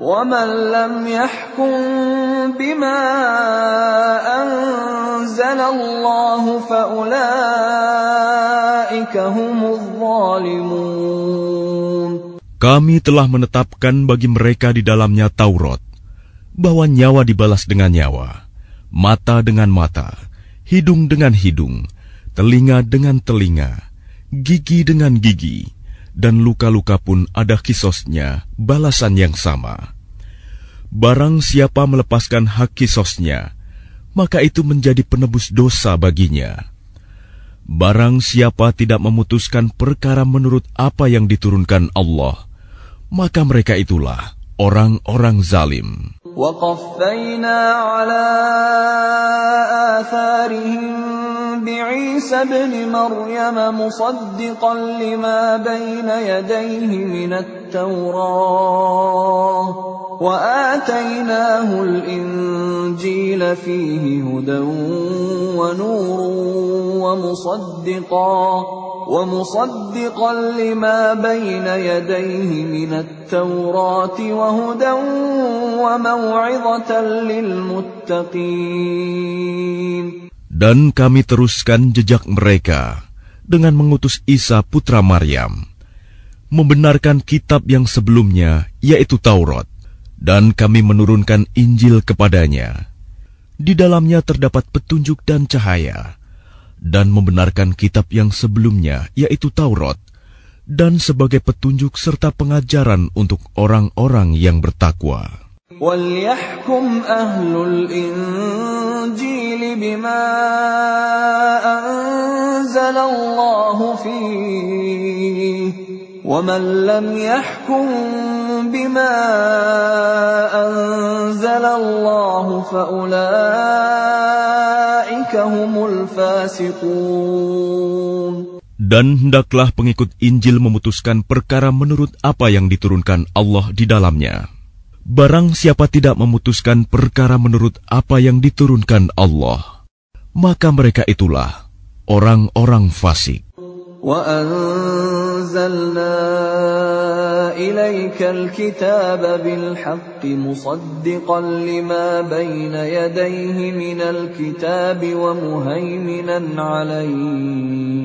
ومن لم يحكم بما أنزل الله فأولئك هم الظالمون Kami telah menetapkan bagi mereka di dalamnya Taurat, bahwa nyawa dibalas dengan nyawa, mata dengan mata, hidung dengan hidung, telinga dengan telinga, gigi dengan gigi, dan luka-luka pun ada kisosnya, balasan yang sama. Barang siapa melepaskan hak kisosnya, maka itu menjadi penebus dosa baginya. Barang siapa tidak memutuskan perkara menurut apa yang diturunkan Allah, maka mereka itulah orang-orang zalim. وقفينا على آثارهم بعيسى ابن مريم مصدقا لما بين يديه من التوراة وآتيناه الإنجيل فيه هدى ونور ومصدقا ومصدقا لما بين يديه من التوراة وهدى وموعظة Dan kami teruskan jejak mereka dengan mengutus Isa putra Maryam, membenarkan kitab yang sebelumnya, yaitu Taurat, dan kami menurunkan Injil kepadanya. Di dalamnya terdapat petunjuk dan cahaya, dan membenarkan kitab yang sebelumnya, yaitu Taurat, dan sebagai petunjuk serta pengajaran untuk orang-orang yang bertakwa. وليحكم أهل الإنجيل بما أنزل الله فيه ومن لم يحكم بما أنزل الله فأولئك هم الفاسقون Dan hendaklah pengikut Injil memutuskan perkara menurut apa yang diturunkan Allah di dalamnya. Barang siapa tidak memutuskan perkara menurut apa yang diturunkan Allah, maka mereka itulah orang-orang fasik. وأنزلنا إليك الكتاب بالحق مصدقا لما بين يديه من الكتاب ومهيمنا عليه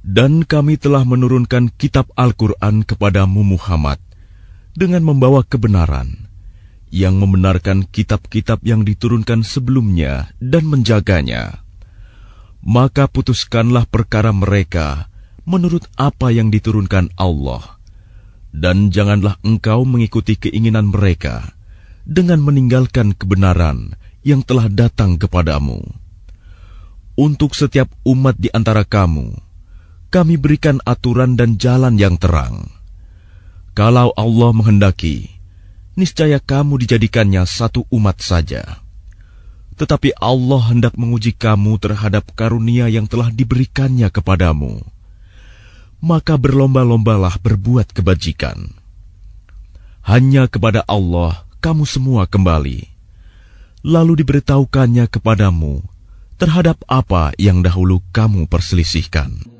Dan kami telah menurunkan kitab Al-Quran kepadamu Muhammad dengan membawa kebenaran, yang membenarkan kitab-kitab yang diturunkan sebelumnya dan menjaganya. Maka putuskanlah perkara mereka menurut apa yang diturunkan Allah, dan janganlah engkau mengikuti keinginan mereka dengan meninggalkan kebenaran yang telah datang kepadamu. Untuk setiap umat di antara kamu, kami berikan aturan dan jalan yang terang. Kalau Allah menghendaki, niscaya kamu dijadikannya satu umat saja. Tetapi Allah hendak menguji kamu terhadap karunia yang telah diberikannya kepadamu. Maka berlomba-lombalah berbuat kebajikan. Hanya kepada Allah kamu semua kembali. Lalu diberitahukannya kepadamu terhadap apa yang dahulu kamu perselisihkan.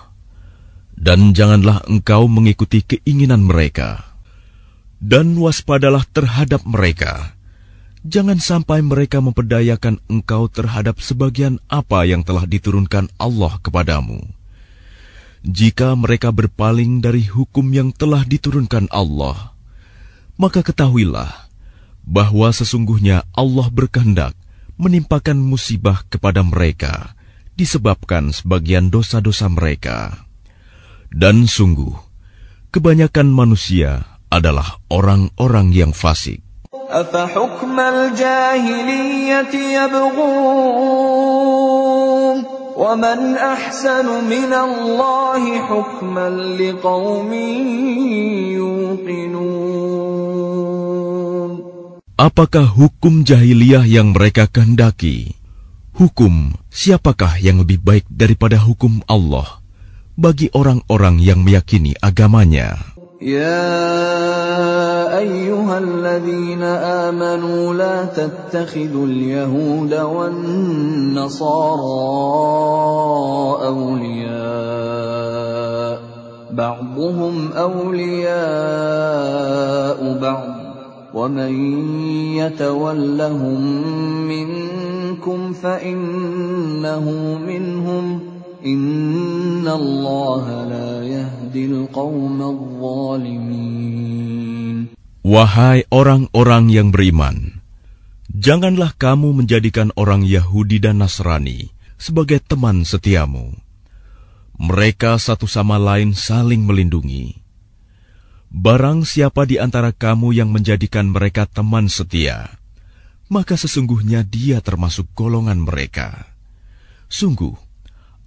Dan janganlah engkau mengikuti keinginan mereka. Dan waspadalah terhadap mereka. Jangan sampai mereka memperdayakan engkau terhadap sebagian apa yang telah diturunkan Allah kepadamu. Jika mereka berpaling dari hukum yang telah diturunkan Allah, maka ketahuilah bahwa sesungguhnya Allah berkehendak menimpakan musibah kepada mereka disebabkan sebagian dosa-dosa mereka. Dan sungguh, kebanyakan manusia adalah orang-orang yang fasik. أفحكم الجاهلية يبغون ومن أحسن من الله حكما لقوم يوقنون Apakah hukum jahiliyah yang mereka kehendaki? Hukum siapakah yang lebih baik daripada hukum Allah Bagi orang-orang yang meyakini agamanya? يا أيها الذين آمنوا لا تتخذوا اليهود والنصارى أولياء بعضهم أولياء بعض ومن يتولهم منكم فإنه منهم Wahai orang-orang yang beriman, janganlah kamu menjadikan orang Yahudi dan Nasrani sebagai teman setiamu. Mereka satu sama lain saling melindungi. Barang siapa di antara kamu yang menjadikan mereka teman setia, maka sesungguhnya dia termasuk golongan mereka. Sungguh,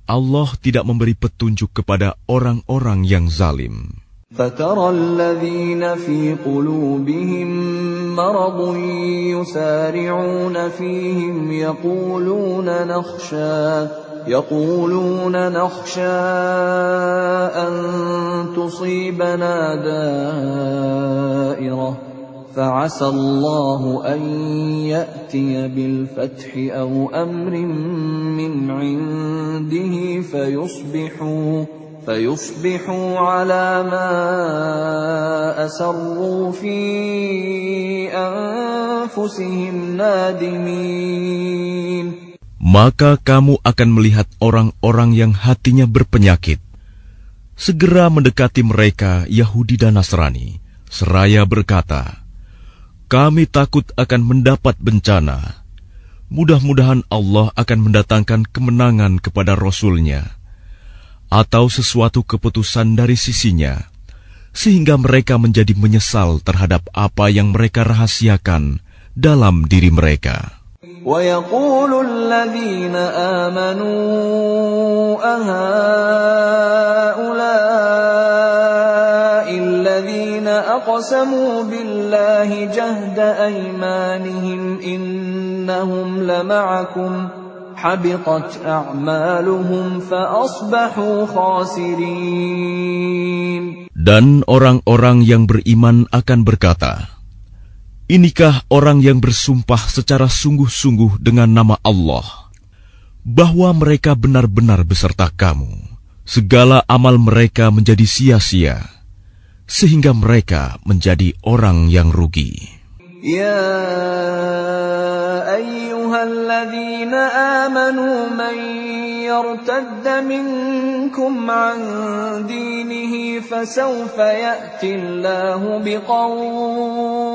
Allah tidak memberi petunjuk kepada orang-orang yang zalim. فترى الذين في قلوبهم مرض يسارعون فيهم يقولون نخشى يقولون نخشى أن تصيبنا دائرة فعسى الله أن يأتي بالفتح أو أمر من عنده فيصبحوا فيصبحوا على ما أسروا في أنفسهم نادمين Maka kamu akan melihat orang-orang yang hatinya berpenyakit. Segera mendekati mereka Yahudi dan Nasrani, seraya berkata, Kami takut akan mendapat bencana. Mudah-mudahan Allah akan mendatangkan kemenangan kepada Rasul-Nya atau sesuatu keputusan dari sisinya, sehingga mereka menjadi menyesal terhadap apa yang mereka rahasiakan dalam diri mereka. ويقول الذين آمنوا أهؤلاء أقسموا بالله جهد أيمانهم إنهم لمعكم حبطت أعمالهم فأصبحوا خاسرين Dan orang-orang yang beriman akan berkata, Inikah orang yang bersumpah secara sungguh-sungguh dengan nama Allah, bahwa mereka benar-benar beserta kamu. Segala amal mereka menjadi sia-sia, sehingga mereka menjadi orang yang rugi. Ya ayyuhalladzina amanu man yartadda minkum an dinihi fasawfa ya'ti Allahu biqawm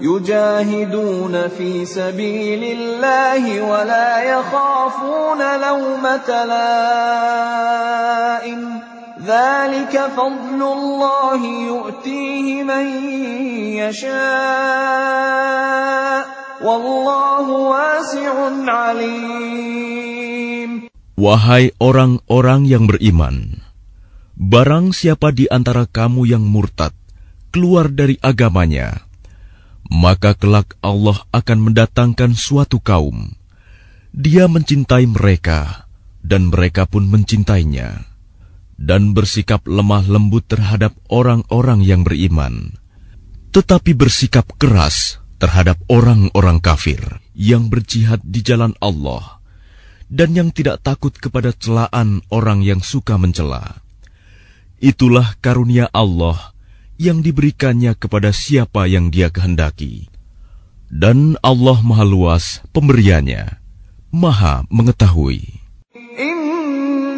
يجاهدون في سبيل الله ولا يخافون لومة لائم ذلك فضل الله يؤتيه من يشاء والله واسع عليم Wahai orang-orang yang beriman, barang siapa di antara kamu yang murtad keluar dari agamanya, maka kelak Allah akan mendatangkan suatu kaum. Dia mencintai mereka, dan mereka pun mencintainya, dan bersikap lemah lembut terhadap orang-orang yang beriman, tetapi bersikap keras terhadap orang-orang kafir yang berjihad di jalan Allah dan yang tidak takut kepada celaan orang yang suka mencela. Itulah karunia Allah yang diberikannya kepada siapa yang Dia kehendaki. Dan Allah Maha Luas pemberiannya, Maha mengetahui.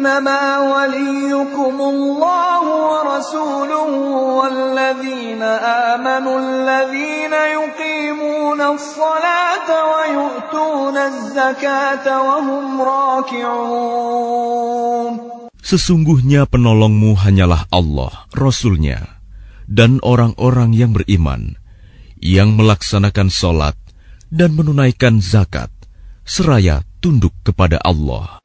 إنما وليكم الله ورسوله والذين آمنوا الذين يقيمون الصلاة ويؤتون الزكاة وهم راكعون Sesungguhnya penolongmu hanyalah Allah, Rasulnya, dan orang-orang yang beriman yang melaksanakan sholat dan menunaikan zakat seraya tunduk kepada Allah.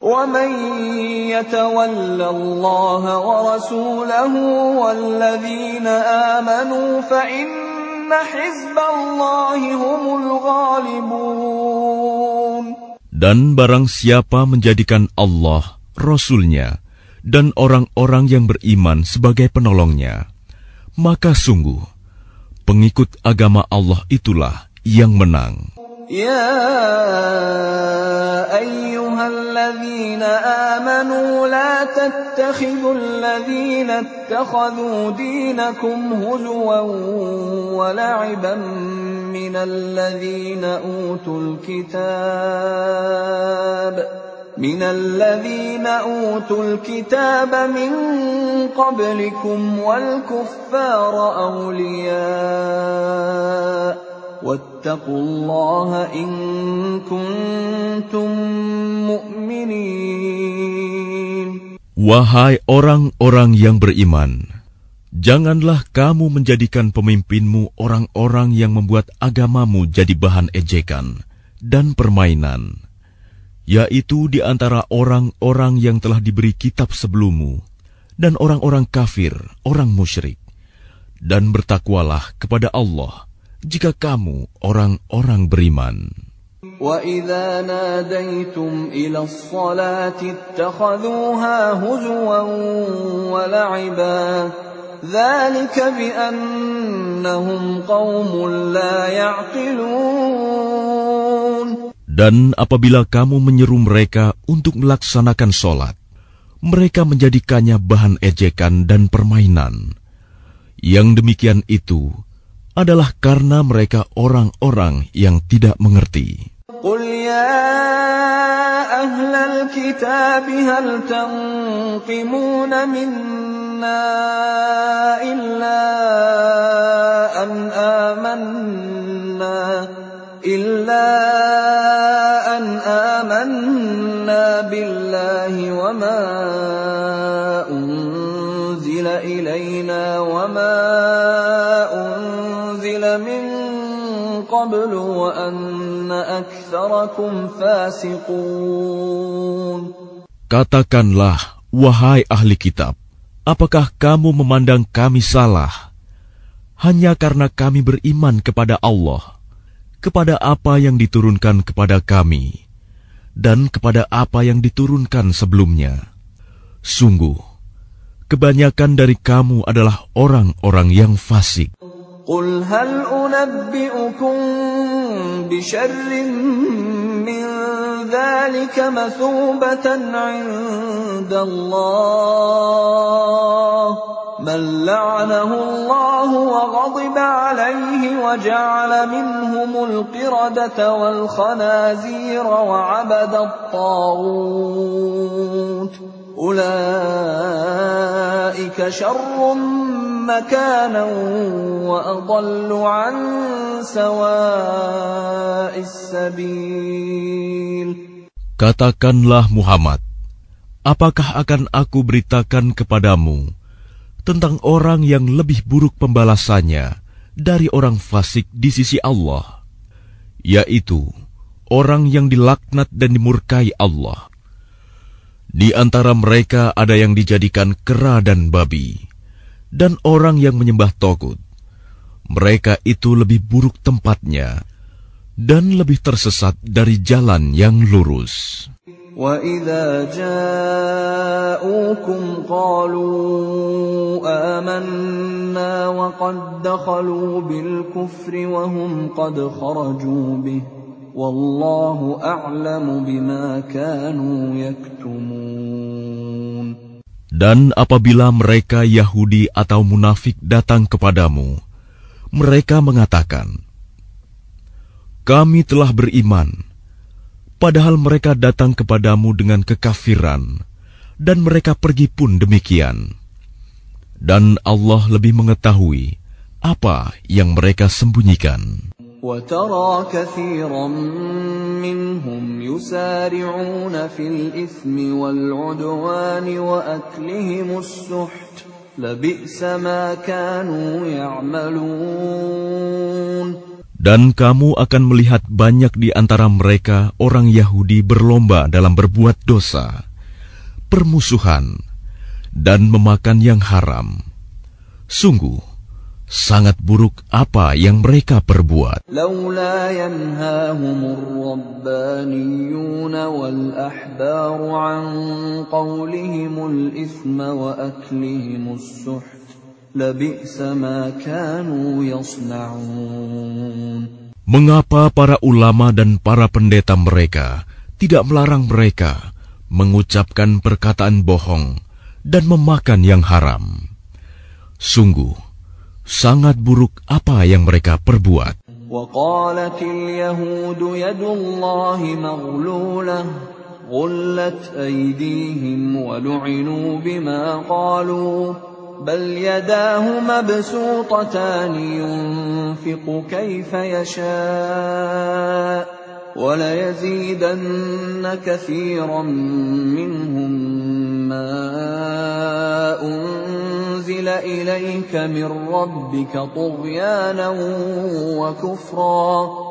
Dan barang siapa menjadikan Allah, Rasulnya, dan orang-orang yang beriman sebagai penolongnya, maka sungguh pengikut agama Allah itulah yang menang. Ya ayyuhalladzina amanu la tattakhidul ladzina ittakhadhu dinakum huzwan wa la'iban minalladzina utul kitab. من الذين أوتوا الكتاب من قبلكم والكفار أولياء واتقوا الله إن كنتم مؤمنين Wahai orang-orang yang beriman, janganlah kamu menjadikan pemimpinmu orang-orang yang membuat agamamu jadi bahan ejekan dan permainan, yaitu di antara orang-orang yang telah diberi kitab sebelummu, dan orang-orang kafir, orang musyrik. Dan bertakwalah kepada Allah jika kamu orang-orang beriman. وَإِذَا نَادَيْتُمْ إِلَى الصَّلَاةِ اتَّخَذُوهَا هُزُوًا وَلَعِبًا ذَلِكَ بِأَنَّهُمْ قَوْمٌ لَا يَعْقِلُونَ Dan apabila kamu menyeru mereka untuk melaksanakan sholat, mereka menjadikannya bahan ejekan dan permainan. Yang demikian itu adalah karena mereka orang-orang yang tidak mengerti. قل يا أهل الكتاب هل تنقمون منا إلا أن آمنا إلا أن آمنا بالله وما أنزل إلينا وما أنزل من قبل وأن أكثركم فاسقون Katakanlah, wahai ahli kitab, apakah kamu memandang kami salah hanya karena kami beriman kepada Allah, kepada apa yang diturunkan kepada kami, dan kepada apa yang diturunkan sebelumnya? Sungguh, kebanyakan dari kamu adalah orang-orang yang fasik. قل هل أنبئكم بشر من ذلك مثوبة عند الله من لعنه الله وغضب عليه وجعل منهم القردة والخنازير وعبد الطاغوت. أولئك شر مكانا وأضل عن سواء السبيل. Katakanlah Muhammad, apakah akan aku beritakan kepadamu tentang orang yang lebih buruk pembalasannya dari orang fasik di sisi Allah, yaitu orang yang dilaknat dan dimurkai Allah. Di antara mereka ada yang dijadikan kera dan babi, dan orang yang menyembah togut. Mereka itu lebih buruk tempatnya, dan lebih tersesat dari jalan yang lurus. وإذا جاءوكم قالوا آمنا وقد دخلوا بالكفر وهم قد خرجوا به والله أعلم بما كانوا يكتمون Dan apabila mereka Yahudi atau munafik datang kepadamu, mereka mengatakan, "Kami telah beriman," padahal mereka datang kepadamu dengan kekafiran, dan mereka pergi pun demikian. Dan Allah lebih mengetahui apa yang mereka sembunyikan. وترى كثيرا منهم يسارعون في الإثم والعدوان وأكلهم السحت لبئس ما كانوا يعملون dan kamu akan melihat banyak di antara mereka orang Yahudi berlomba dalam berbuat dosa, permusuhan, dan memakan yang haram. Sungguh, sangat buruk apa yang mereka perbuat. Mengapa para ulama dan para pendeta mereka tidak melarang mereka mengucapkan perkataan bohong dan memakan yang haram? Sungguh, sangat buruk apa yang mereka perbuat. وقالت اليهود يد الله مغلولة غلت أيديهم ولعنوا بما قالوا بل يداه مبسوطتان ينفق كيف يشاء وليزيدن كثيرا منهم ما أنزل إليك من ربك طغيانا وكفرا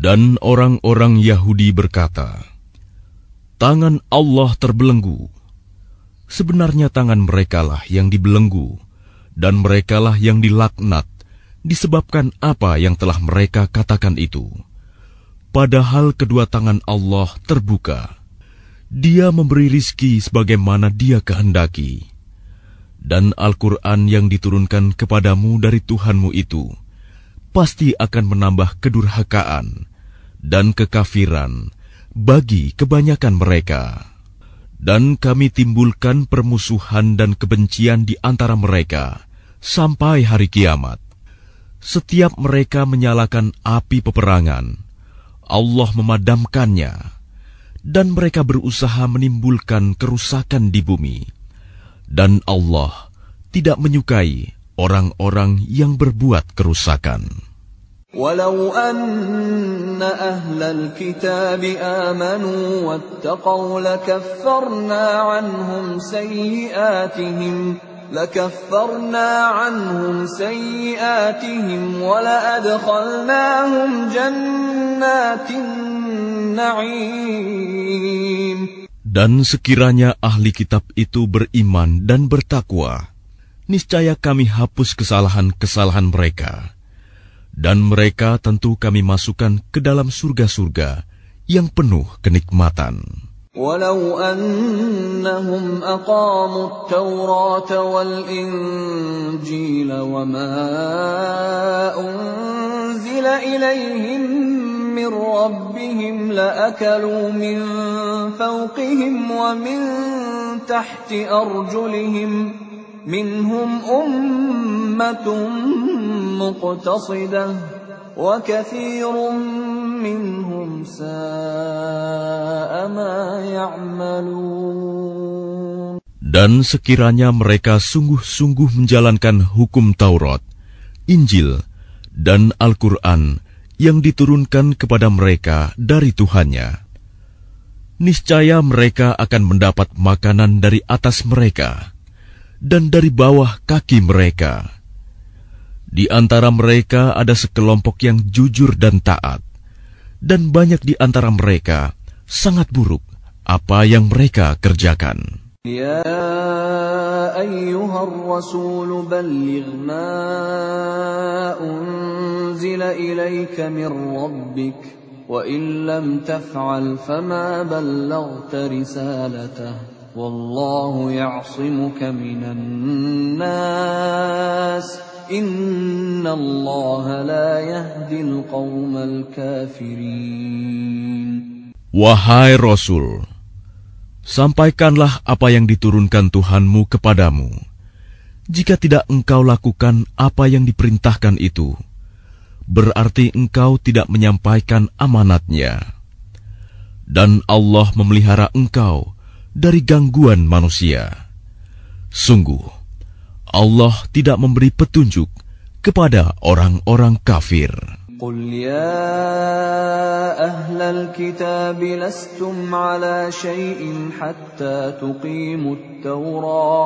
Dan orang-orang Yahudi berkata, Tangan Allah terbelenggu. Sebenarnya tangan merekalah yang dibelenggu, dan merekalah yang dilaknat, disebabkan apa yang telah mereka katakan itu. Padahal kedua tangan Allah terbuka. Dia memberi rizki sebagaimana dia kehendaki. Dan Al-Quran yang diturunkan kepadamu dari Tuhanmu itu, pasti akan menambah kedurhakaan dan kekafiran bagi kebanyakan mereka. Dan kami timbulkan permusuhan dan kebencian di antara mereka sampai hari kiamat. Setiap mereka menyalakan api peperangan, Allah memadamkannya, dan mereka berusaha menimbulkan kerusakan di bumi. Dan Allah tidak menyukai orang-orang yang berbuat kerusakan. ولو أن أهل الكتاب آمنوا واتقوا لكفرنا عنهم سيئاتهم لكفرنا عنهم سيئاتهم ولأدخلناهم جنات النعيم Dan sekiranya ahli kitab itu beriman dan bertakwa, niscaya kami hapus kesalahan-kesalahan mereka. Dan mereka tentu kami masukkan ke dalam surga-surga yang penuh kenikmatan. ولو أنهم أقاموا التوراة والإنجيل وما أنزل إليهم من ربهم لأكلوا من فوقهم ومن تحت أرجلهم منهم أمة مقتصدة وكثير منهم ساء ما يعملون Dan sekiranya mereka sungguh-sungguh menjalankan hukum Taurat, Injil, dan Al-Quran yang diturunkan kepada mereka dari Tuhannya, niscaya mereka akan mendapat makanan dari atas mereka dan dari bawah kaki mereka. Di antara mereka ada sekelompok yang jujur dan taat, dan banyak di antara mereka sangat buruk apa yang mereka kerjakan. Ya ayyuhar rasul balligh ma unzila ilayka min rabbik wa in lam taf'al fama ballaghta risalatahu Wahai Rasul, sampaikanlah apa yang diturunkan Tuhanmu kepadamu. Jika tidak engkau lakukan apa yang diperintahkan itu, berarti engkau tidak menyampaikan amanatnya. Dan Allah memelihara engkau, dari gangguan manusia. Sungguh, Allah tidak memberi petunjuk kepada orang-orang kafir. قل يا أهل الكتاب لستم على شيء حتى تقيموا التوراة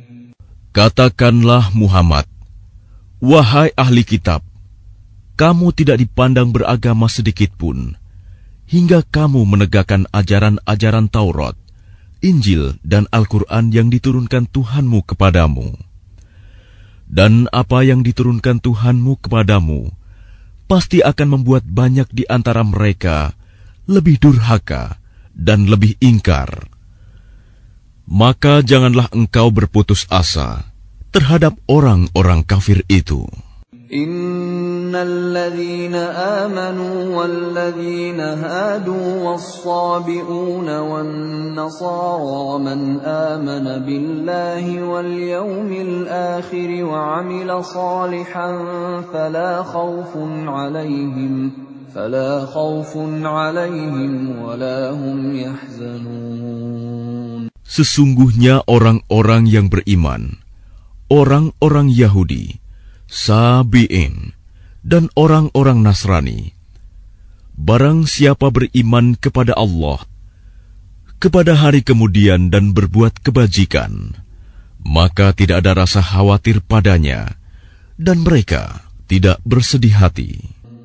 Katakanlah Muhammad, Wahai ahli kitab, kamu tidak dipandang beragama sedikit pun, hingga kamu menegakkan ajaran-ajaran Taurat, Injil dan Al-Quran yang diturunkan Tuhanmu kepadamu. Dan apa yang diturunkan Tuhanmu kepadamu, pasti akan membuat banyak di antara mereka lebih durhaka dan lebih ingkar. Maka janganlah engkau berputus asa terhadap orang-orang kafir itu. إن الذين آمنوا والذين هادوا والصابئون والنصارى من آمن بالله واليوم الآخر وعمل صالحا فلا خوف عليهم فلا خوف عليهم ولا هم يحزنون Sesungguhnya orang-orang yang beriman, orang-orang Yahudi, Sabi'in, dan orang-orang Nasrani. Barang siapa beriman kepada Allah, kepada hari kemudian dan berbuat kebajikan, maka tidak ada rasa khawatir padanya, dan mereka tidak bersedih hati.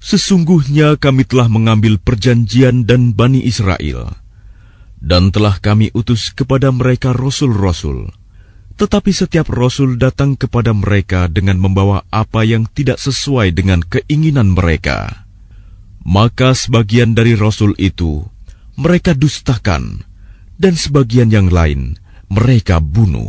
Sesungguhnya kami telah mengambil perjanjian dan Bani Israel, dan telah kami utus kepada mereka rasul-rasul. Tetapi setiap rasul datang kepada mereka dengan membawa apa yang tidak sesuai dengan keinginan mereka. Maka sebagian dari rasul itu mereka dustakan, dan sebagian yang lain mereka bunuh.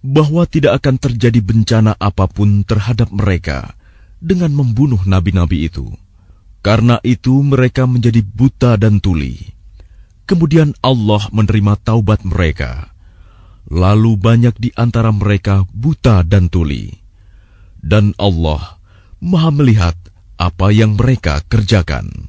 bahwa tidak akan terjadi bencana apa pun terhadap mereka dengan membunuh nabi-nabi itu. Karena itu mereka menjadi buta dan tuli. Kemudian Allah menerima taubat mereka. Lalu banyak di antara mereka buta dan tuli. Dan Allah maha melihat apa yang mereka kerjakan.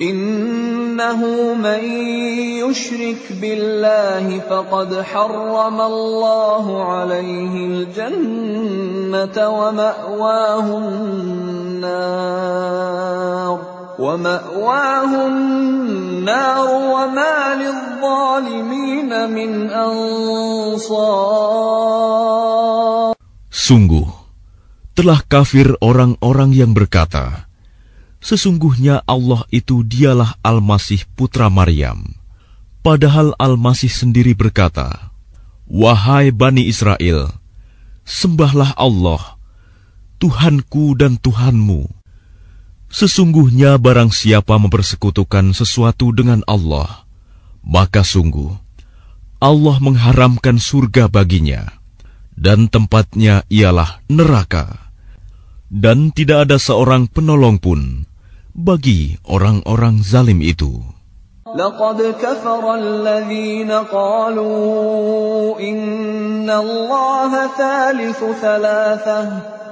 إنه من يشرك بالله فقد حرم الله عليه الجنة ومأواه النار ومأواه النار وما للظالمين من أنصار Sungguh, telah kafir orang-orang yang berkata, Sesungguhnya Allah itu dialah Al-Masih putra Maryam. Padahal Al-Masih sendiri berkata, Wahai Bani Israel, Sembahlah Allah, Tuhanku dan Tuhanmu. Sesungguhnya barang siapa mempersekutukan sesuatu dengan Allah, maka sungguh Allah mengharamkan surga baginya, dan tempatnya ialah neraka. Dan tidak ada seorang penolong pun bagi orang-orang zalim itu. لقد كفر الذين قالوا إن الله ثالث ثلاثة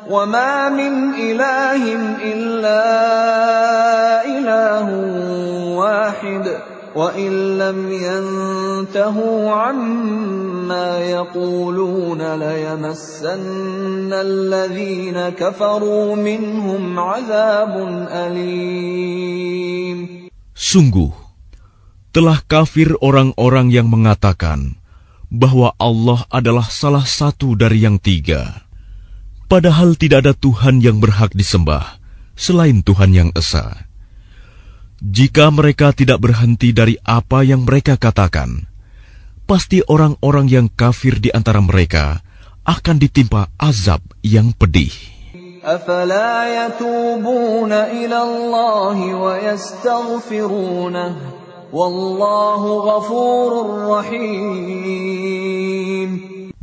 وما من إله إلا إله واحد وإن لم ينتهوا عما يقولون ليمسن الذين كفروا منهم عذاب أليم Sungguh, telah kafir orang-orang yang mengatakan bahwa Allah adalah salah satu dari yang tiga, padahal tidak ada Tuhan yang berhak disembah selain Tuhan yang Esa. jika mereka tidak berhenti dari apa yang mereka katakan, pasti orang-orang yang kafir di antara mereka akan ditimpa azab yang pedih.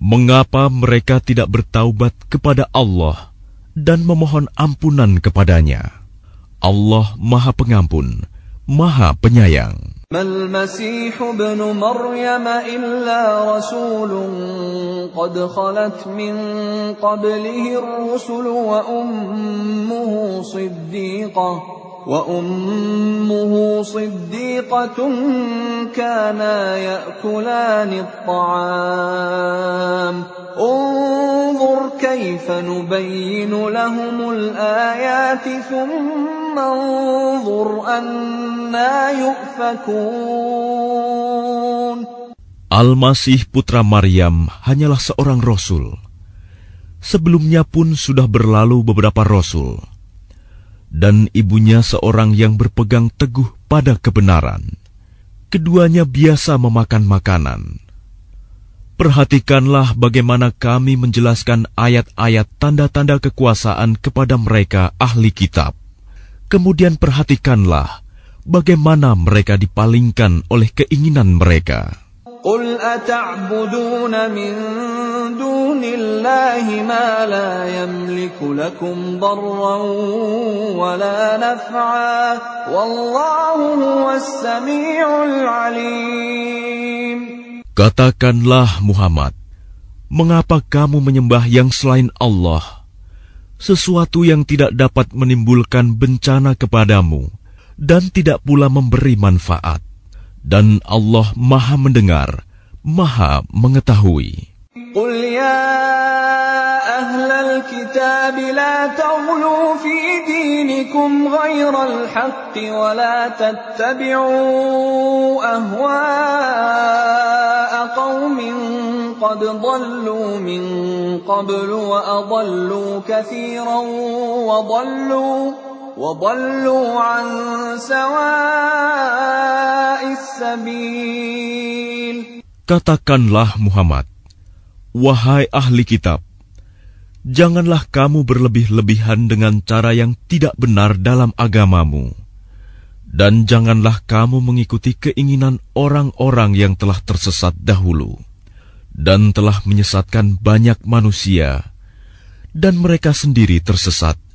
Mengapa mereka tidak bertaubat kepada Allah dan memohon ampunan kepadanya? Allah Maha Pengampun, Maha Penyayang. ما المسيح ابن مريم إلا رسول قد خلت من قبله الرسل وأمه صديقة وأمه صديقة كانا يأكلان الطعام انظر كيف نبين لهم الآيات ثم انظر أنا يؤفكون Al-Masih putra Maryam hanyalah seorang rasul. Sebelumnya pun sudah berlalu beberapa rasul dan ibunya seorang yang berpegang teguh pada kebenaran. Keduanya biasa memakan makanan. Perhatikanlah bagaimana kami menjelaskan ayat-ayat tanda-tanda kekuasaan kepada mereka ahli kitab. Kemudian perhatikanlah bagaimana mereka dipalingkan oleh keinginan mereka. قل أتعبدون من دون الله ما لا يملك لكم ضرا ولا نفعا والله هو السميع العليم Katakanlah Muhammad, mengapa kamu menyembah yang selain Allah, sesuatu yang tidak dapat menimbulkan bencana kepadamu dan tidak pula memberi manfaat? dan Allah Maha Mendengar, Maha Mengetahui. Qul ya ahlal kitab la taghlu fi dinikum ghairal haqq wa la tattabi'u ahwa'a qaumin قد ضلوا من قبل وأضلوا كثيرا وضلوا وضلوا عن سواء السبيل Katakanlah Muhammad, wahai ahli kitab, janganlah kamu berlebih-lebihan dengan cara yang tidak benar dalam agamamu, dan janganlah kamu mengikuti keinginan orang-orang yang telah tersesat dahulu, dan telah menyesatkan banyak manusia, dan mereka sendiri tersesat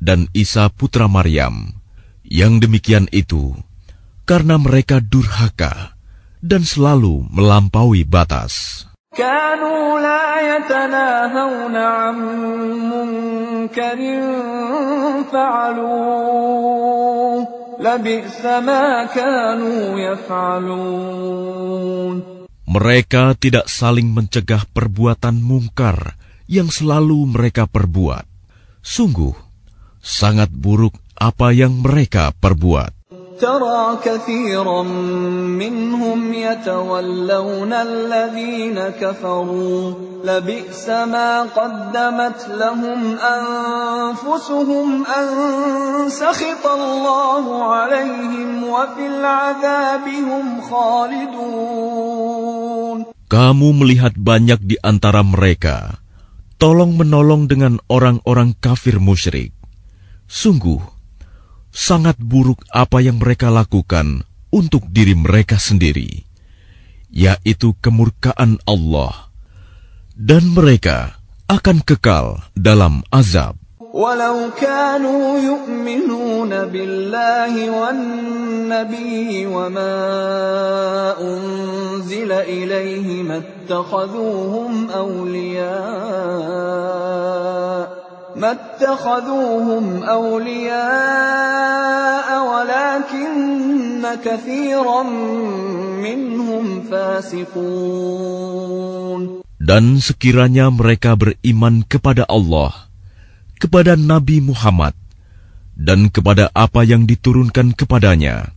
dan Isa putra Maryam. Yang demikian itu karena mereka durhaka dan selalu melampaui batas. كانوا لا يتناهون عن منكر فعلوه لبئس ما كانوا يفعلون Mereka tidak saling mencegah perbuatan mungkar yang selalu mereka perbuat. Sungguh, sangat buruk apa yang mereka perbuat. ترى كثيرا منهم يتولون الذين كفروا لبئس ما قدمت لهم انفسهم ان سخط الله عليهم وفي العذاب هم خالدون Kamu melihat banyak di antara mereka tolong menolong dengan orang-orang kafir musyrik. Sungguh, sangat buruk apa yang mereka lakukan untuk diri mereka sendiri, yaitu kemurkaan Allah, dan mereka akan kekal dalam azab. ولو كانوا يؤمنون بالله والنبي وما أنزل إليه ما اتخذوهم أولياء ما اتخذوهم أولياء ولكن كثيرا منهم فاسقون Dan sekiranya mereka beriman kepada Allah, kepada Nabi Muhammad, dan kepada apa yang diturunkan kepadanya,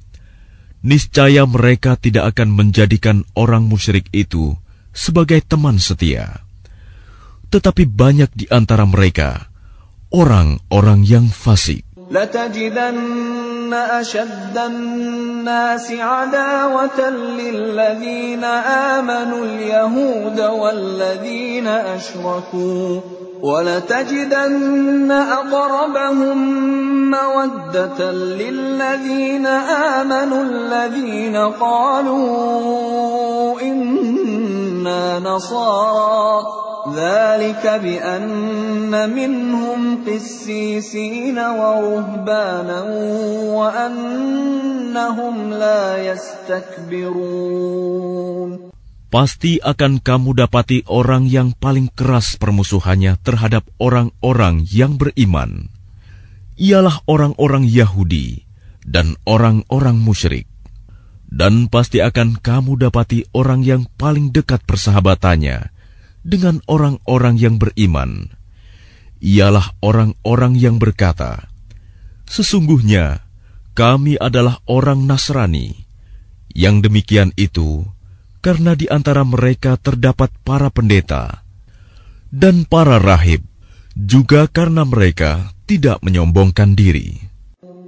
niscaya mereka tidak akan menjadikan orang musyrik itu sebagai teman setia. Tetapi banyak di antara mereka orang-orang yang fasik. لتجدن أشد الناس عداوة للذين آمنوا اليهود والذين أشركوا ولتجدن أقربهم مودة للذين آمنوا الذين قالوا إنا نصارى ذلك بأن منهم قسيسين ورهبانا وأنهم لا يستكبرون Pasti akan kamu dapati orang yang paling keras permusuhannya terhadap orang-orang yang beriman. Ialah orang-orang Yahudi dan orang-orang musyrik. Dan pasti akan kamu dapati orang yang paling dekat persahabatannya dengan orang-orang yang beriman. Ialah orang-orang yang berkata, Sesungguhnya kami adalah orang Nasrani. Yang demikian itu, karena di antara mereka terdapat para pendeta dan para rahib, juga karena mereka tidak menyombongkan diri.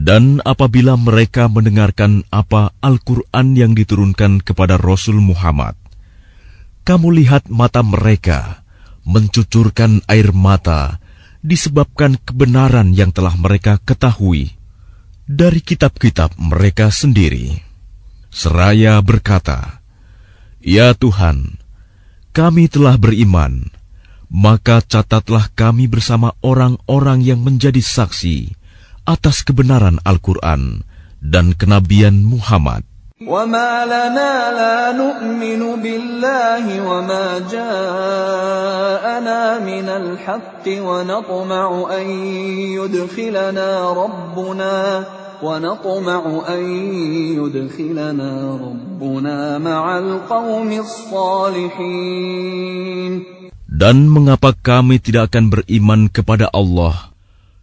Dan apabila mereka mendengarkan apa Al-Quran yang diturunkan kepada Rasul Muhammad, kamu lihat mata mereka mencucurkan air mata disebabkan kebenaran yang telah mereka ketahui dari kitab-kitab mereka sendiri. Seraya berkata, Ya Tuhan, kami telah beriman, maka catatlah kami bersama orang-orang yang menjadi saksi atas kebenaran Al-Quran dan kenabian Muhammad. وما لنا لا نؤمن بالله وما جاءنا من الحق ونطمع أن يدخلنا ربنا ونطمع أن يدخلنا ربنا مع القوم الصالحين Dan mengapa kami tidak akan beriman kepada Allah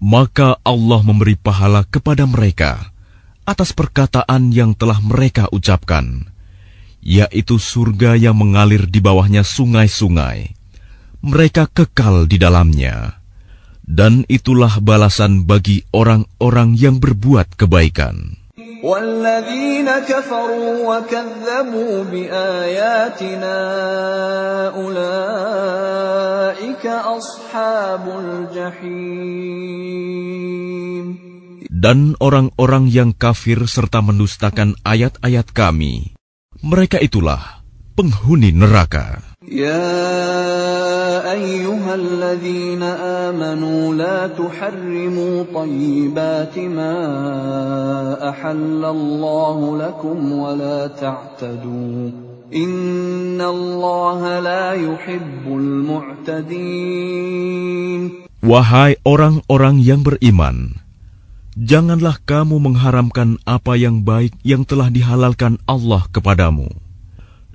Maka Allah memberi pahala kepada mereka atas perkataan yang telah mereka ucapkan, yaitu surga yang mengalir di bawahnya sungai-sungai. Mereka kekal di dalamnya, dan itulah balasan bagi orang-orang yang berbuat kebaikan. والذين كفروا وكذبوا بآياتنا أولئك أصحاب الجحيم Dan orang-orang yang kafir serta mendustakan ayat-ayat kami, mereka itulah penghuni neraka. يا أيها الذين آمنوا لا تحرموا طيبات ما أحل الله لكم ولا تعتدوا Wahai orang-orang yang beriman, janganlah kamu mengharamkan apa yang baik yang telah dihalalkan Allah kepadamu,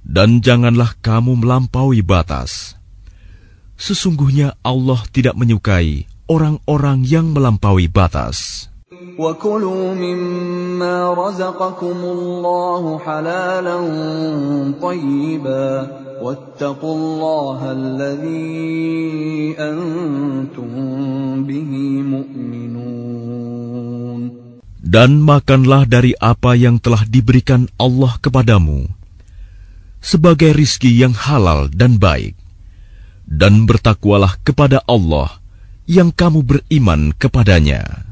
dan janganlah kamu melampaui batas. Sesungguhnya Allah tidak menyukai orang-orang yang melampaui batas. وكلوا مما رزقكم الله حلالا طيبا واتقوا الله الذي أنتم به مؤمنون Dan makanlah dari apa yang telah diberikan Allah kepadamu sebagai rizki yang halal dan baik. Dan bertakwalah kepada Allah yang kamu beriman kepadanya.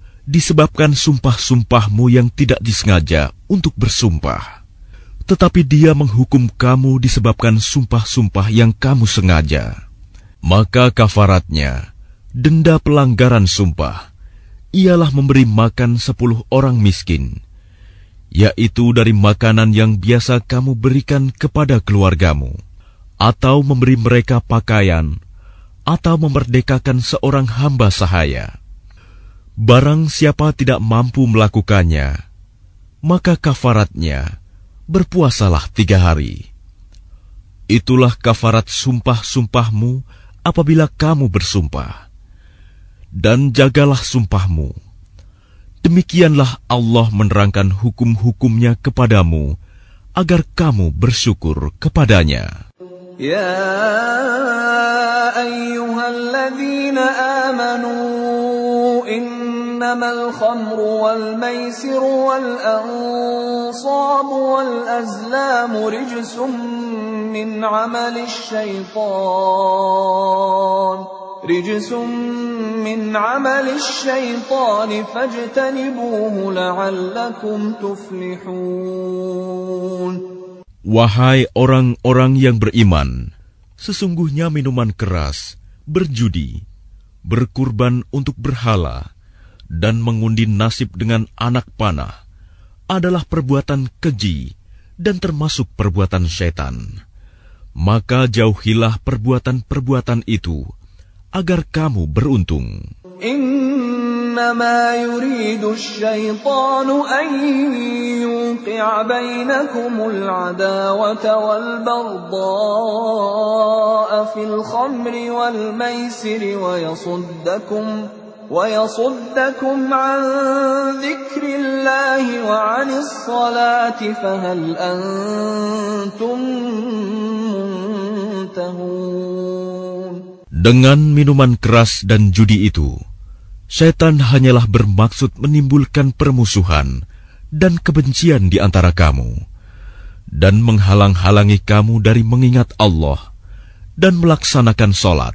disebabkan sumpah-sumpahmu yang tidak disengaja untuk bersumpah. Tetapi dia menghukum kamu disebabkan sumpah-sumpah yang kamu sengaja. Maka kafaratnya, denda pelanggaran sumpah, ialah memberi makan sepuluh orang miskin, yaitu dari makanan yang biasa kamu berikan kepada keluargamu, atau memberi mereka pakaian, atau memerdekakan seorang hamba sahaya. Barang siapa tidak mampu melakukannya, maka kafaratnya berpuasalah tiga hari. Itulah kafarat sumpah-sumpahmu apabila kamu bersumpah. Dan jagalah sumpahmu. Demikianlah Allah menerangkan hukum-hukumnya kepadamu, agar kamu bersyukur kepadanya. Ya ayyuhalladzina amanu إنما الخمر والميسر والأنصاب والأزلام رجس من عمل الشيطان. رجس من عمل الشيطان فاجتنبوه لعلكم تفلحون. Wahai orang-orang yang beriman, sesungguhnya minuman keras, berjudi, berkurban untuk berhala, dan mengundi nasib dengan anak panah adalah perbuatan keji dan termasuk perbuatan setan. Maka jauhilah perbuatan-perbuatan itu agar kamu beruntung. إنما يريد الشيطان أن يوقع بينكم العداوة والبغضاء في الخمر والميسر ويصدكم ويصدكم عن ذكر الله وعن الصلاة فهل أنتم منتهون Dengan minuman keras dan judi itu, Setan hanyalah bermaksud menimbulkan permusuhan dan kebencian di antara kamu, dan menghalang-halangi kamu dari mengingat Allah dan melaksanakan sholat.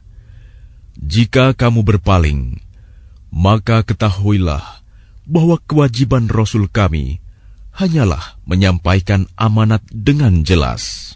Jika kamu berpaling, maka ketahuilah bahwa kewajiban Rasul kami hanyalah menyampaikan amanat dengan jelas.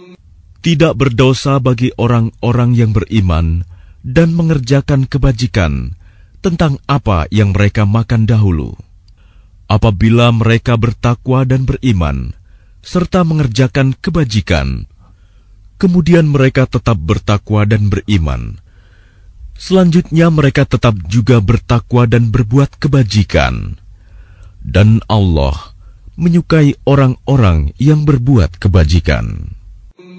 Tidak berdosa bagi orang-orang yang beriman dan mengerjakan kebajikan tentang apa yang mereka makan dahulu. Apabila mereka bertakwa dan beriman, serta mengerjakan kebajikan, kemudian mereka tetap bertakwa dan beriman. Selanjutnya mereka tetap juga bertakwa dan berbuat kebajikan. Dan Allah menyukai orang-orang yang berbuat kebajikan.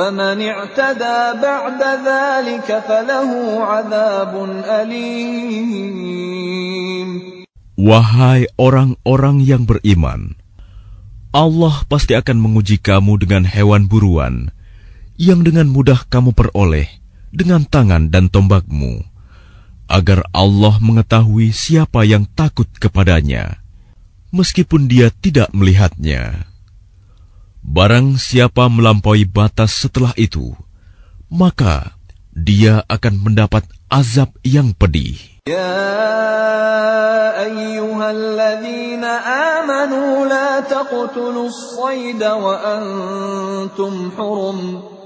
فمن اعتدى بعد ذلك فله عذاب أليم Wahai orang-orang yang beriman, Allah pasti akan menguji kamu dengan hewan buruan yang dengan mudah kamu peroleh dengan tangan dan tombakmu, agar Allah mengetahui siapa yang takut kepadanya, meskipun dia tidak melihatnya. Barang siapa melampaui batas setelah itu, maka dia akan mendapat azab yang pedih. Ya ayyuhalladzina amanu la taqtulus sayda wa antum hurum.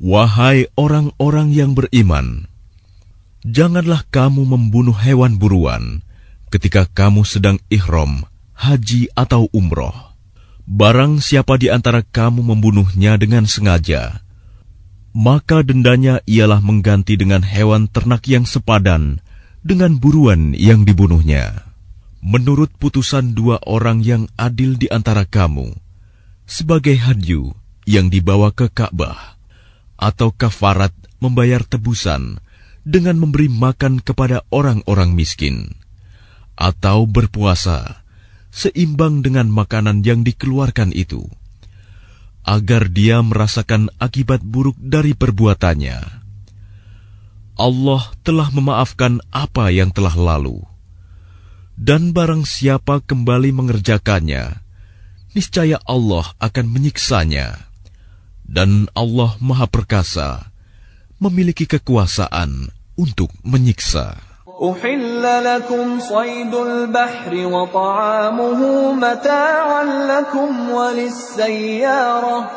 Wahai orang-orang yang beriman, janganlah kamu membunuh hewan buruan ketika kamu sedang ihram, haji atau umroh. Barang siapa di antara kamu membunuhnya dengan sengaja, maka dendanya ialah mengganti dengan hewan ternak yang sepadan dengan buruan yang dibunuhnya. Menurut putusan dua orang yang adil di antara kamu, sebagai hadyu yang dibawa ke Ka'bah, atau kafarat membayar tebusan dengan memberi makan kepada orang-orang miskin, atau berpuasa seimbang dengan makanan yang dikeluarkan itu, agar dia merasakan akibat buruk dari perbuatannya. Allah telah memaafkan apa yang telah lalu, dan barang siapa kembali mengerjakannya, niscaya Allah akan menyiksanya dan Allah Maha Perkasa, memiliki kekuasaan untuk menyiksa. أحل لكم صيد البحر وطعامه متاعا لكم وللسيارة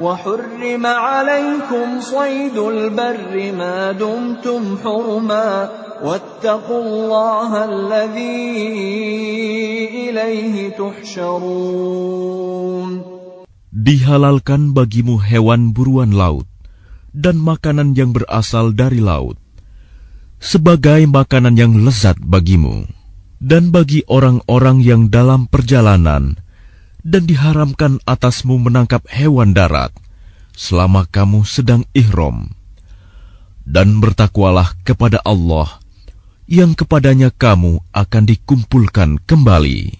وحرم عليكم صيد البر ما دمتم حرما واتقوا الله الذي إليه تحشرون Dihalalkan bagimu hewan buruan laut dan makanan yang berasal dari laut, sebagai makanan yang lezat bagimu, dan bagi orang-orang yang dalam perjalanan, dan diharamkan atasmu menangkap hewan darat selama kamu sedang ihram. Dan bertakwalah kepada Allah, yang kepadanya kamu akan dikumpulkan kembali.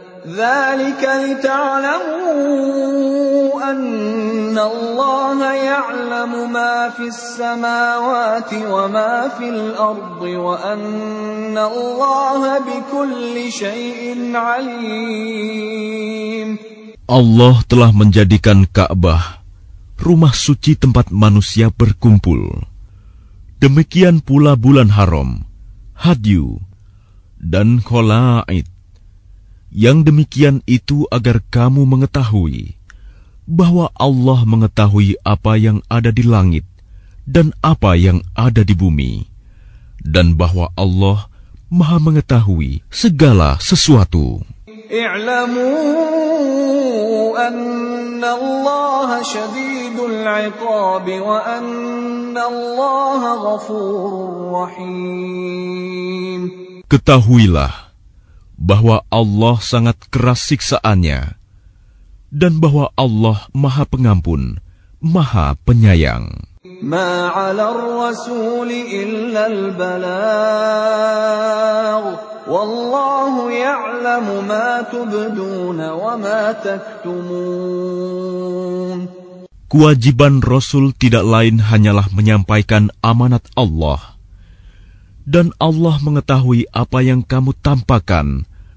ذلك لتعلموا أن الله يعلم ما في السماوات وما في الأرض وأن الله بكل شيء عليم Allah telah menjadikan Ka'bah rumah suci tempat manusia berkumpul. Demikian pula bulan haram, hadyu, dan kholaid yang demikian itu agar kamu mengetahui bahwa Allah mengetahui apa yang ada di langit dan apa yang ada di bumi, dan bahwa Allah Maha Mengetahui segala sesuatu. Ketahuilah bahwa Allah sangat keras siksaannya dan bahwa Allah Maha Pengampun, Maha Penyayang. Kewajiban Rasul tidak lain hanyalah menyampaikan amanat Allah. Dan Allah mengetahui apa yang kamu tampakkan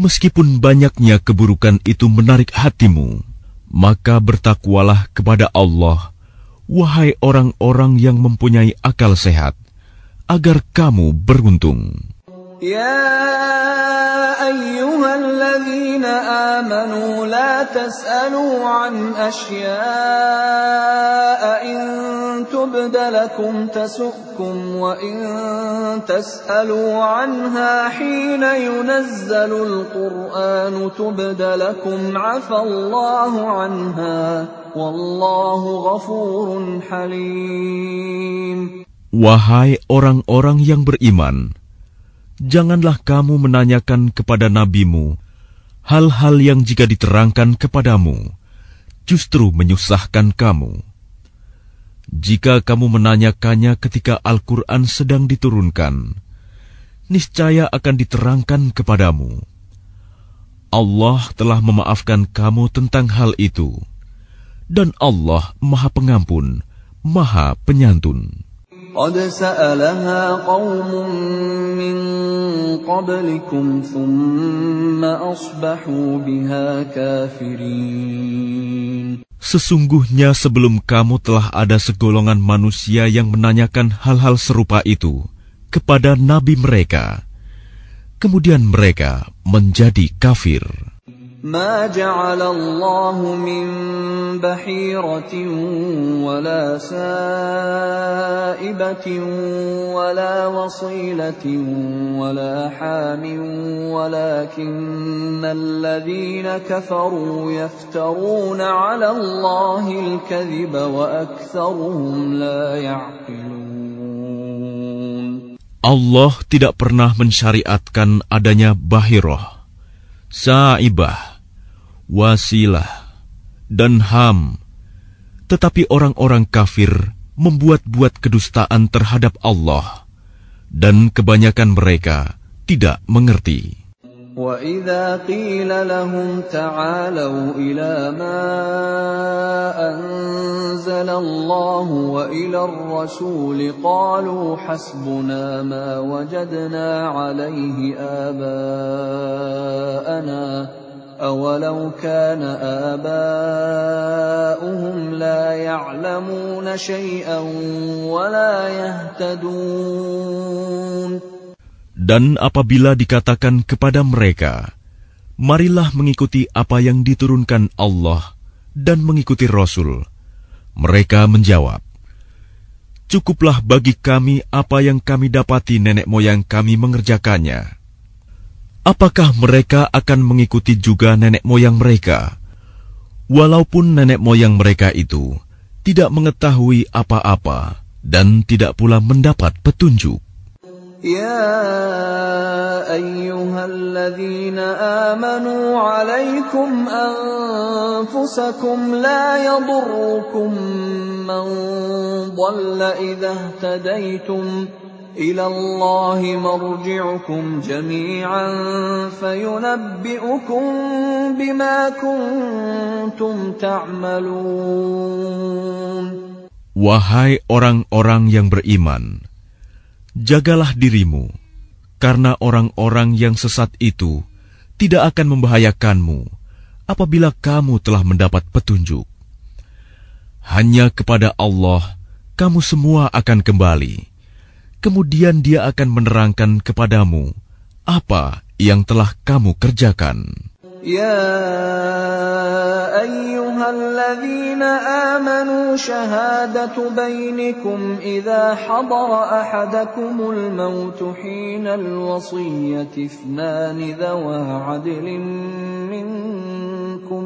Meskipun banyaknya keburukan itu menarik hatimu, maka bertakwalah kepada Allah, wahai orang-orang yang mempunyai akal sehat, agar kamu beruntung. يا أيها الذين آمنوا لا تسألوا عن أشياء إن تبد لكم تسؤكم وإن تسألوا عنها حين ينزل القرآن تبد لكم عفى الله عنها والله غفور حليم. Wahai orang-orang yang beriman, janganlah kamu menanyakan kepada nabimu hal-hal yang jika diterangkan kepadamu justru menyusahkan kamu. Jika kamu menanyakannya ketika Al-Quran sedang diturunkan, niscaya akan diterangkan kepadamu. Allah telah memaafkan kamu tentang hal itu, dan Allah Maha Pengampun, Maha Penyantun. قد سألها قوم من قبلكم ثم أصبحوا بها كافرين Sesungguhnya sebelum kamu telah ada segolongan manusia yang menanyakan hal-hal serupa itu kepada nabi mereka. Kemudian mereka menjadi kafir. ما جعل الله من بحيرة ولا سائبة ولا وصيلة ولا حام ولكن الذين كفروا يفترون على الله الكذب وأكثرهم لا يعقلون. Allah tidak pernah mensyariatkan adanya bahiroh, saibah, wasilah, dan ham. Tetapi orang-orang kafir membuat-buat kedustaan terhadap Allah, dan kebanyakan mereka tidak mengerti. وَإِذَا قِيلَ لَهُمْ تَعَالَوْا إِلَى مَا أَنزَلَ اللَّهُ وَإِلَى الرَّسُولِ قَالُوا حَسْبُنَا مَا وَجَدْنَا عَلَيْهِ آبَاءَنَا أَوَلَوْ كَانَ آبَاؤُهُمْ لَا يَعْلَمُونَ شَيْئًا وَلَا يَهْتَدُونَ Dan apabila dikatakan kepada mereka, "Marilah mengikuti apa yang diturunkan Allah dan mengikuti Rasul," mereka menjawab, "Cukuplah bagi kami apa yang kami dapati nenek moyang kami mengerjakannya." Apakah mereka akan mengikuti juga nenek moyang mereka, walaupun nenek moyang mereka itu tidak mengetahui apa-apa dan tidak pula mendapat petunjuk? يا ايها الذين امنوا عليكم انفسكم لا يضركم من ضل اذا اهتديتم الى الله مرجعكم جميعا فينبئكم بما كنتم تعملون Wahai orang-orang yang beriman, jagalah dirimu, karena orang-orang yang sesat itu tidak akan membahayakanmu apabila kamu telah mendapat petunjuk. Hanya kepada Allah kamu semua akan kembali. Kemudian Dia akan menerangkan kepadamu apa yang telah kamu kerjakan. يا ايها الذين امنوا شهاده بينكم اذا حضر احدكم الموت حين الوصيه اثنان ذوى عدل منكم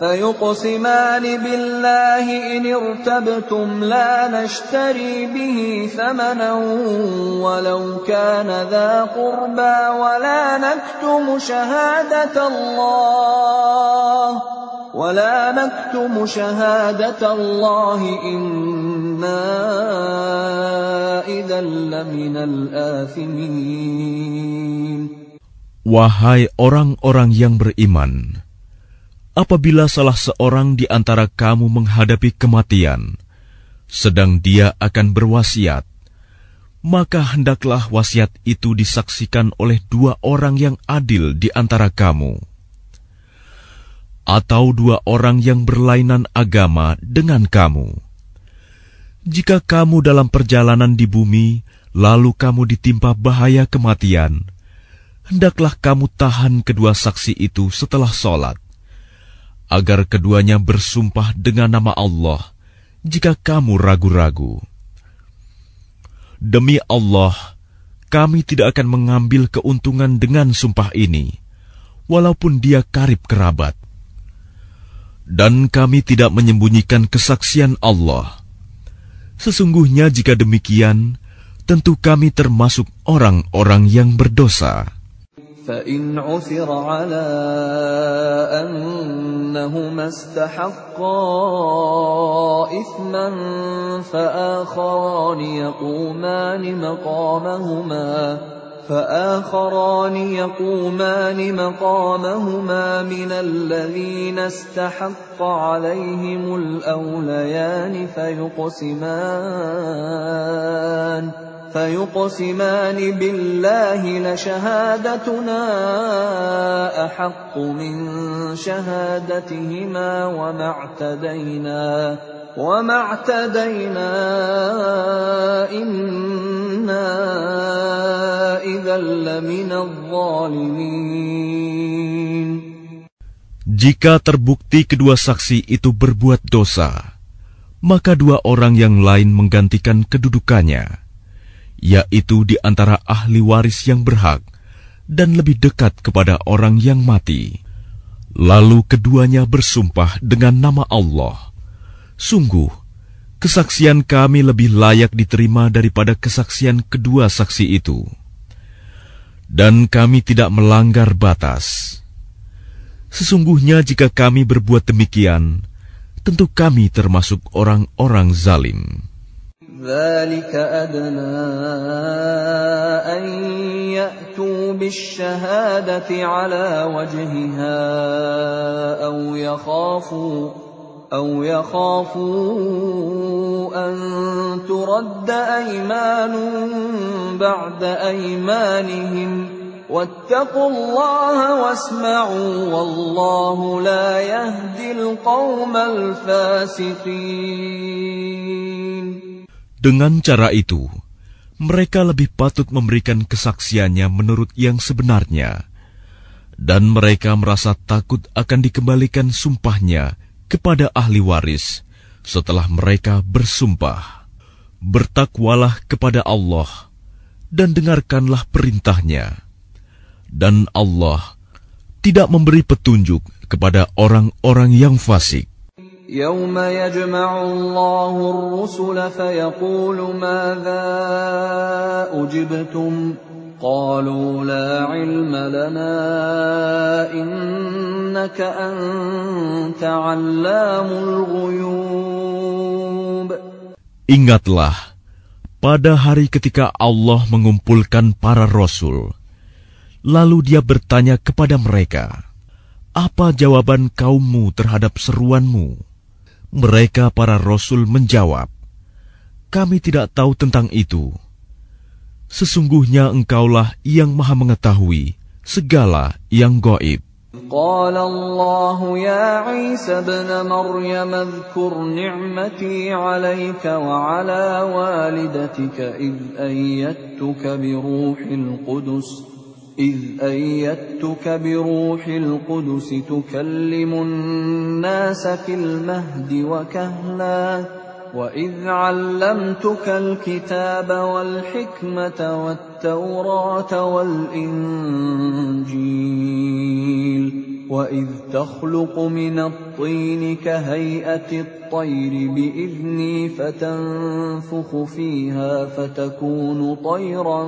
فيقسمان بالله إن ارتبتم لا نشتري به ثمنا ولو كان ذا قربى ولا نكتم شهادة الله ولا نكتم شهادة الله إنا إذا لمن الآثمين. Wahai orang-orang yang beriman, apabila salah seorang di antara kamu menghadapi kematian, sedang dia akan berwasiat, maka hendaklah wasiat itu disaksikan oleh dua orang yang adil di antara kamu, atau dua orang yang berlainan agama dengan kamu. Jika kamu dalam perjalanan di bumi, lalu kamu ditimpa bahaya kematian, hendaklah kamu tahan kedua saksi itu setelah sholat agar keduanya bersumpah dengan nama Allah jika kamu ragu-ragu. Demi Allah, kami tidak akan mengambil keuntungan dengan sumpah ini, walaupun dia karib kerabat. Dan kami tidak menyembunyikan kesaksian Allah. Sesungguhnya jika demikian, tentu kami termasuk orang-orang yang berdosa. فإن عثر على أنهما استحقا إثما فآخران يقومان مقامهما فآخران يقومان مقامهما من الذين استحق عليهم الأوليان فيقسمان فيقسمان بالله لشهادتنا أحق من شهادتهما وما اعتدينا. وما اعتدينا إنا إذا لمن الظالمين Jika terbukti kedua saksi itu berbuat dosa, maka dua orang yang lain menggantikan kedudukannya yaitu di antara ahli waris yang berhak dan lebih dekat kepada orang yang mati. Lalu keduanya bersumpah dengan nama Allah. Sungguh, kesaksian kami lebih layak diterima daripada kesaksian kedua saksi itu. Dan kami tidak melanggar batas. Sesungguhnya jika kami berbuat demikian, tentu kami termasuk orang-orang zalim. ذلك أدنى أن يأتوا بالشهادة على وجهها أو يخافوا أو يخافوا أن ترد أيمان بعد أيمانهم واتقوا الله واسمعوا والله لا يهدي القوم الفاسقين Dengan cara itu, mereka lebih patut memberikan kesaksiannya menurut yang sebenarnya, dan mereka merasa takut akan dikembalikan sumpahnya kepada ahli waris setelah mereka bersumpah. Bertakwalah kepada Allah dan dengarkanlah perintahnya. Dan Allah tidak memberi petunjuk kepada orang-orang yang fasik. يوم يجمع الله الرسل فيقول ماذا أجبتم قالوا لا علم لنا إنك أنت علام الغيوب Ingatlah, pada hari ketika Allah mengumpulkan para rasul, lalu dia bertanya kepada mereka, "Apa jawaban kaummu terhadap seruanmu?" Mereka para rasul menjawab, "Kami tidak tahu tentang itu. Sesungguhnya Engkaulah yang Maha Mengetahui segala yang gaib." قال الله يا عيسى ابن مريم اذكر نعمتي عليك وعلى والدتك إذ أيدتك بروح القدس إذ أيدتك بروح القدس تكلم الناس في المهد وكهلا وإذ علمتك الكتاب والحكمة والتوراة والإنجيل وإذ تخلق من الطين كهيئة الطير بإذني فتنفخ فيها فتكون طيرا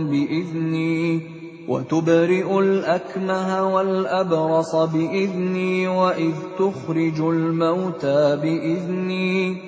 بإذني وتبرئ الأكمه والأبرص بإذني وإذ تخرج الموتى بإذني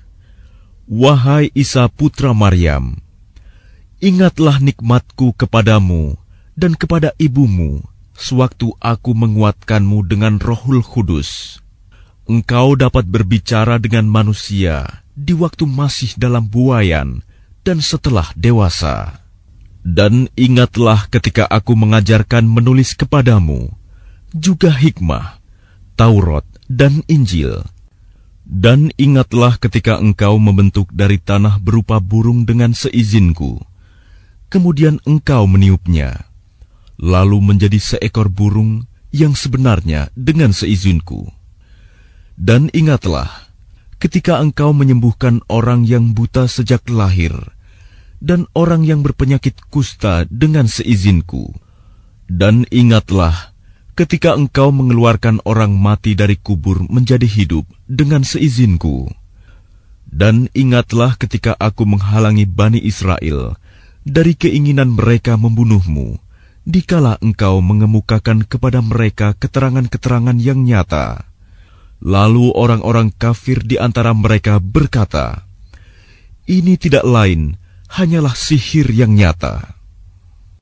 Wahai Isa putra Maryam, ingatlah nikmatku kepadamu dan kepada ibumu sewaktu aku menguatkanmu dengan rohul kudus. Engkau dapat berbicara dengan manusia di waktu masih dalam buayan dan setelah dewasa. Dan ingatlah ketika aku mengajarkan menulis kepadamu, juga hikmah, Taurat, dan Injil. Dan ingatlah ketika engkau membentuk dari tanah berupa burung dengan seizinku. Kemudian engkau meniupnya, lalu menjadi seekor burung yang sebenarnya dengan seizinku. Dan ingatlah ketika engkau menyembuhkan orang yang buta sejak lahir, dan orang yang berpenyakit kusta dengan seizinku. Dan ingatlah ketika engkau mengeluarkan orang mati dari kubur menjadi hidup dengan seizinku. Dan ingatlah ketika aku menghalangi Bani Israel dari keinginan mereka membunuhmu, dikala engkau mengemukakan kepada mereka keterangan-keterangan yang nyata. Lalu orang-orang kafir di antara mereka berkata, "Ini tidak lain hanyalah sihir yang nyata."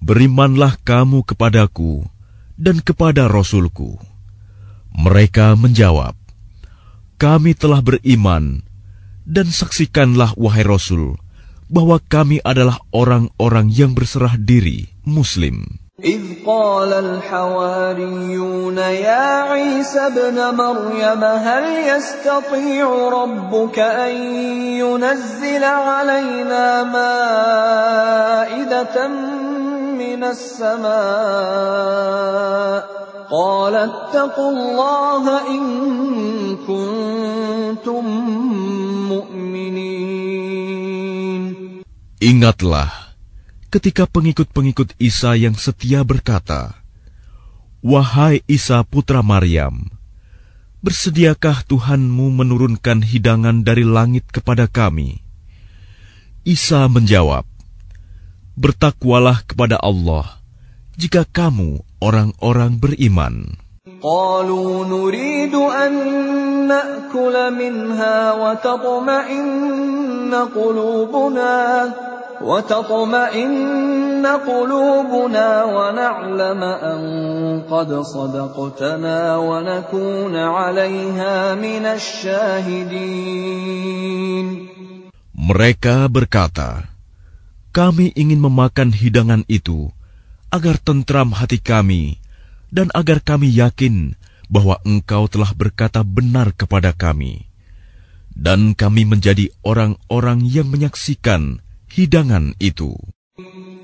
berimanlah kamu kepadaku dan kepada Rasulku. Mereka menjawab, kami telah beriman dan saksikanlah wahai Rasul bahwa kami adalah orang-orang yang berserah diri Muslim. إذ قال الحواريون يا عيسى ابن مريم هل يستطيع ربك أن ينزل علينا مائدة من السماء قال اتقوا الله إن كنتم مؤمنين Ingatlah ketika pengikut-pengikut Isa yang setia berkata, Wahai Isa putra Maryam, bersediakah Tuhanmu menurunkan hidangan dari langit kepada kami? Isa menjawab, Bertakwalah kepada Allah jika kamu orang-orang beriman. قالوا نريد أن نأكل منها وتطمئن قلوبنا وتطمئن قلوبنا ونعلم أن قد صدقتنا ونكون عليها من الشاهدين Mereka berkata, Kami ingin memakan hidangan itu agar tentram hati kami dan agar kami yakin bahwa engkau telah berkata benar kepada kami. Dan kami menjadi orang-orang yang menyaksikan hidangan itu.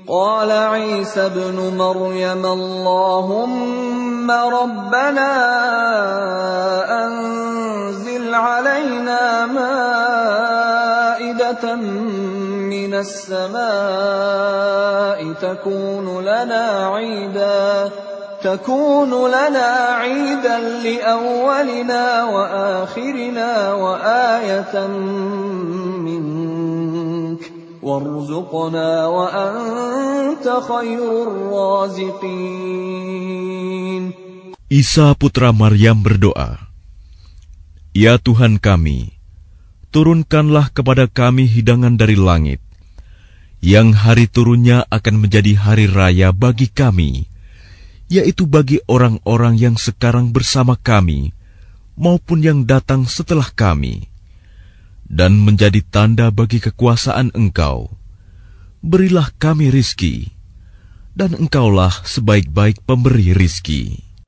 قال عيسى ابن مريم اللهم ربنا أنزل علينا مائدة من السماء تكون لنا عيدا تكون لنا عيدا لأولنا وآخرنا وآية منك. وارزقنا وأنت خير الرازقين. Isa putra Maryam berdoa, Ya Tuhan kami, turunkanlah kepada kami hidangan dari langit, yang hari turunnya akan menjadi hari raya bagi kami, yaitu bagi orang-orang yang sekarang bersama kami, maupun yang datang setelah kami, dan menjadi tanda bagi kekuasaan Engkau. Berilah kami rizki, dan Engkaulah sebaik-baik pemberi rizki.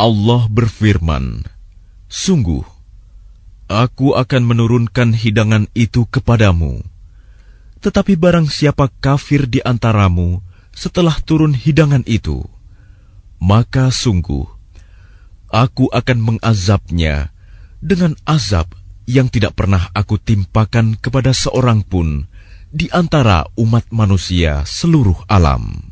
Allah berfirman, Sungguh, aku akan menurunkan hidangan itu kepadamu. Tetapi barang siapa kafir di antaramu setelah turun hidangan itu, maka sungguh, aku akan mengazabnya dengan azab yang tidak pernah aku timpakan kepada seorang pun di antara umat manusia seluruh alam.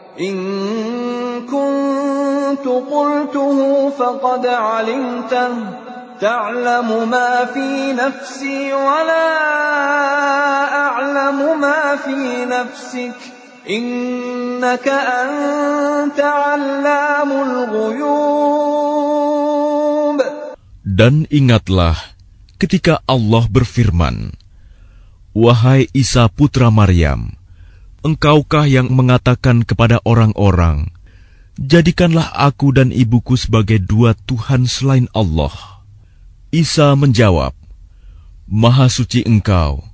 إن كنت قلته فقد علمته. تعلم ما في نفسي ولا أعلم ما في نفسك. إنك أنت علام الغيوب. Dan ingatlah ketika Allah berfirman, Wahai Isa putra Maryam, engkaukah yang mengatakan kepada orang-orang, Jadikanlah aku dan ibuku sebagai dua Tuhan selain Allah. Isa menjawab, Maha suci engkau,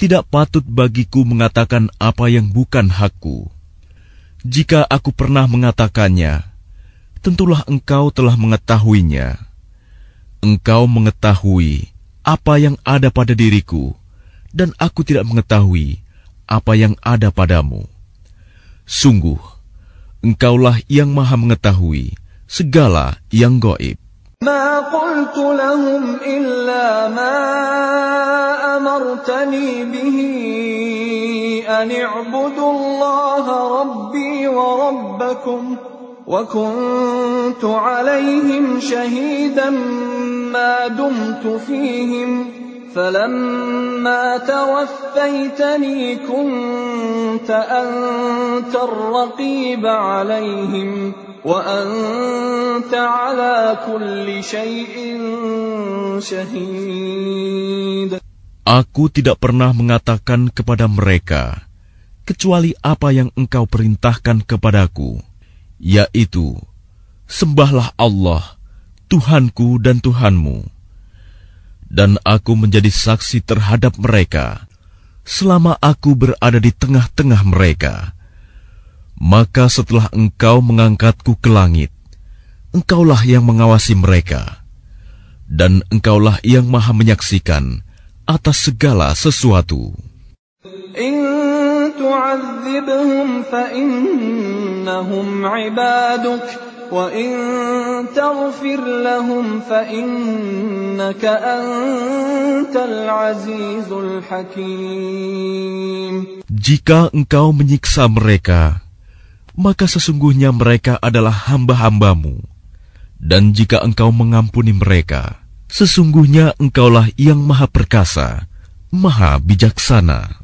Tidak patut bagiku mengatakan apa yang bukan hakku. Jika aku pernah mengatakannya, tentulah engkau telah mengetahuinya. Engkau mengetahui apa yang ada pada diriku, dan aku tidak mengetahui apa yang ada padamu. Sungguh, engkaulah yang maha mengetahui segala yang goib. ما قلت لهم إلا ما أمرتني به أن اعبدوا الله ربي وربكم وكنت عليهم شهيدا ما دمت فيهم فلما توفيتني كنت أنت الرقيب عليهم وأنت على كل شيء شهيد Aku tidak pernah mengatakan kepada mereka, kecuali apa yang engkau perintahkan kepadaku, yaitu, Sembahlah Allah, Tuhanku dan Tuhanmu. dan aku menjadi saksi terhadap mereka selama aku berada di tengah-tengah mereka. Maka setelah engkau mengangkatku ke langit, engkaulah yang mengawasi mereka, dan engkaulah yang maha menyaksikan atas segala sesuatu. In tu'adzibhum fa'innahum ibaduk. وإن تغفر لهم فإنك أنت العزيز الحكيم Jika engkau menyiksa mereka, maka sesungguhnya mereka adalah hamba-hambamu. Dan jika engkau mengampuni mereka, Sesungguhnya engkaulah yang maha perkasa, maha bijaksana.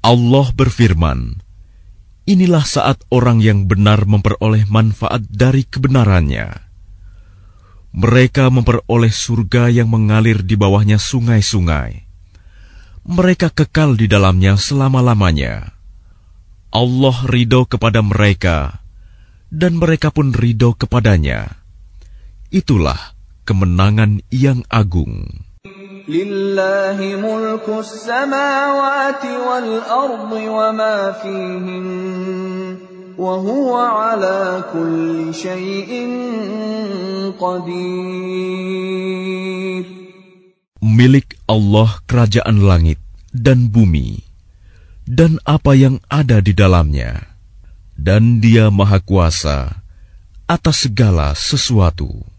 Allah berfirman, Inilah saat orang yang benar memperoleh manfaat dari kebenarannya. Mereka memperoleh surga yang mengalir di bawahnya sungai-sungai. Mereka kekal di dalamnya selama-lamanya. Allah ridho kepada mereka, dan mereka pun ridho kepadanya. Itulah kemenangan yang agung. Wa ma fihin wa huwa ala kulli syai'in qadir. Milik Allah kerajaan langit dan bumi dan apa yang ada di dalamnya dan dia maha kuasa atas segala sesuatu.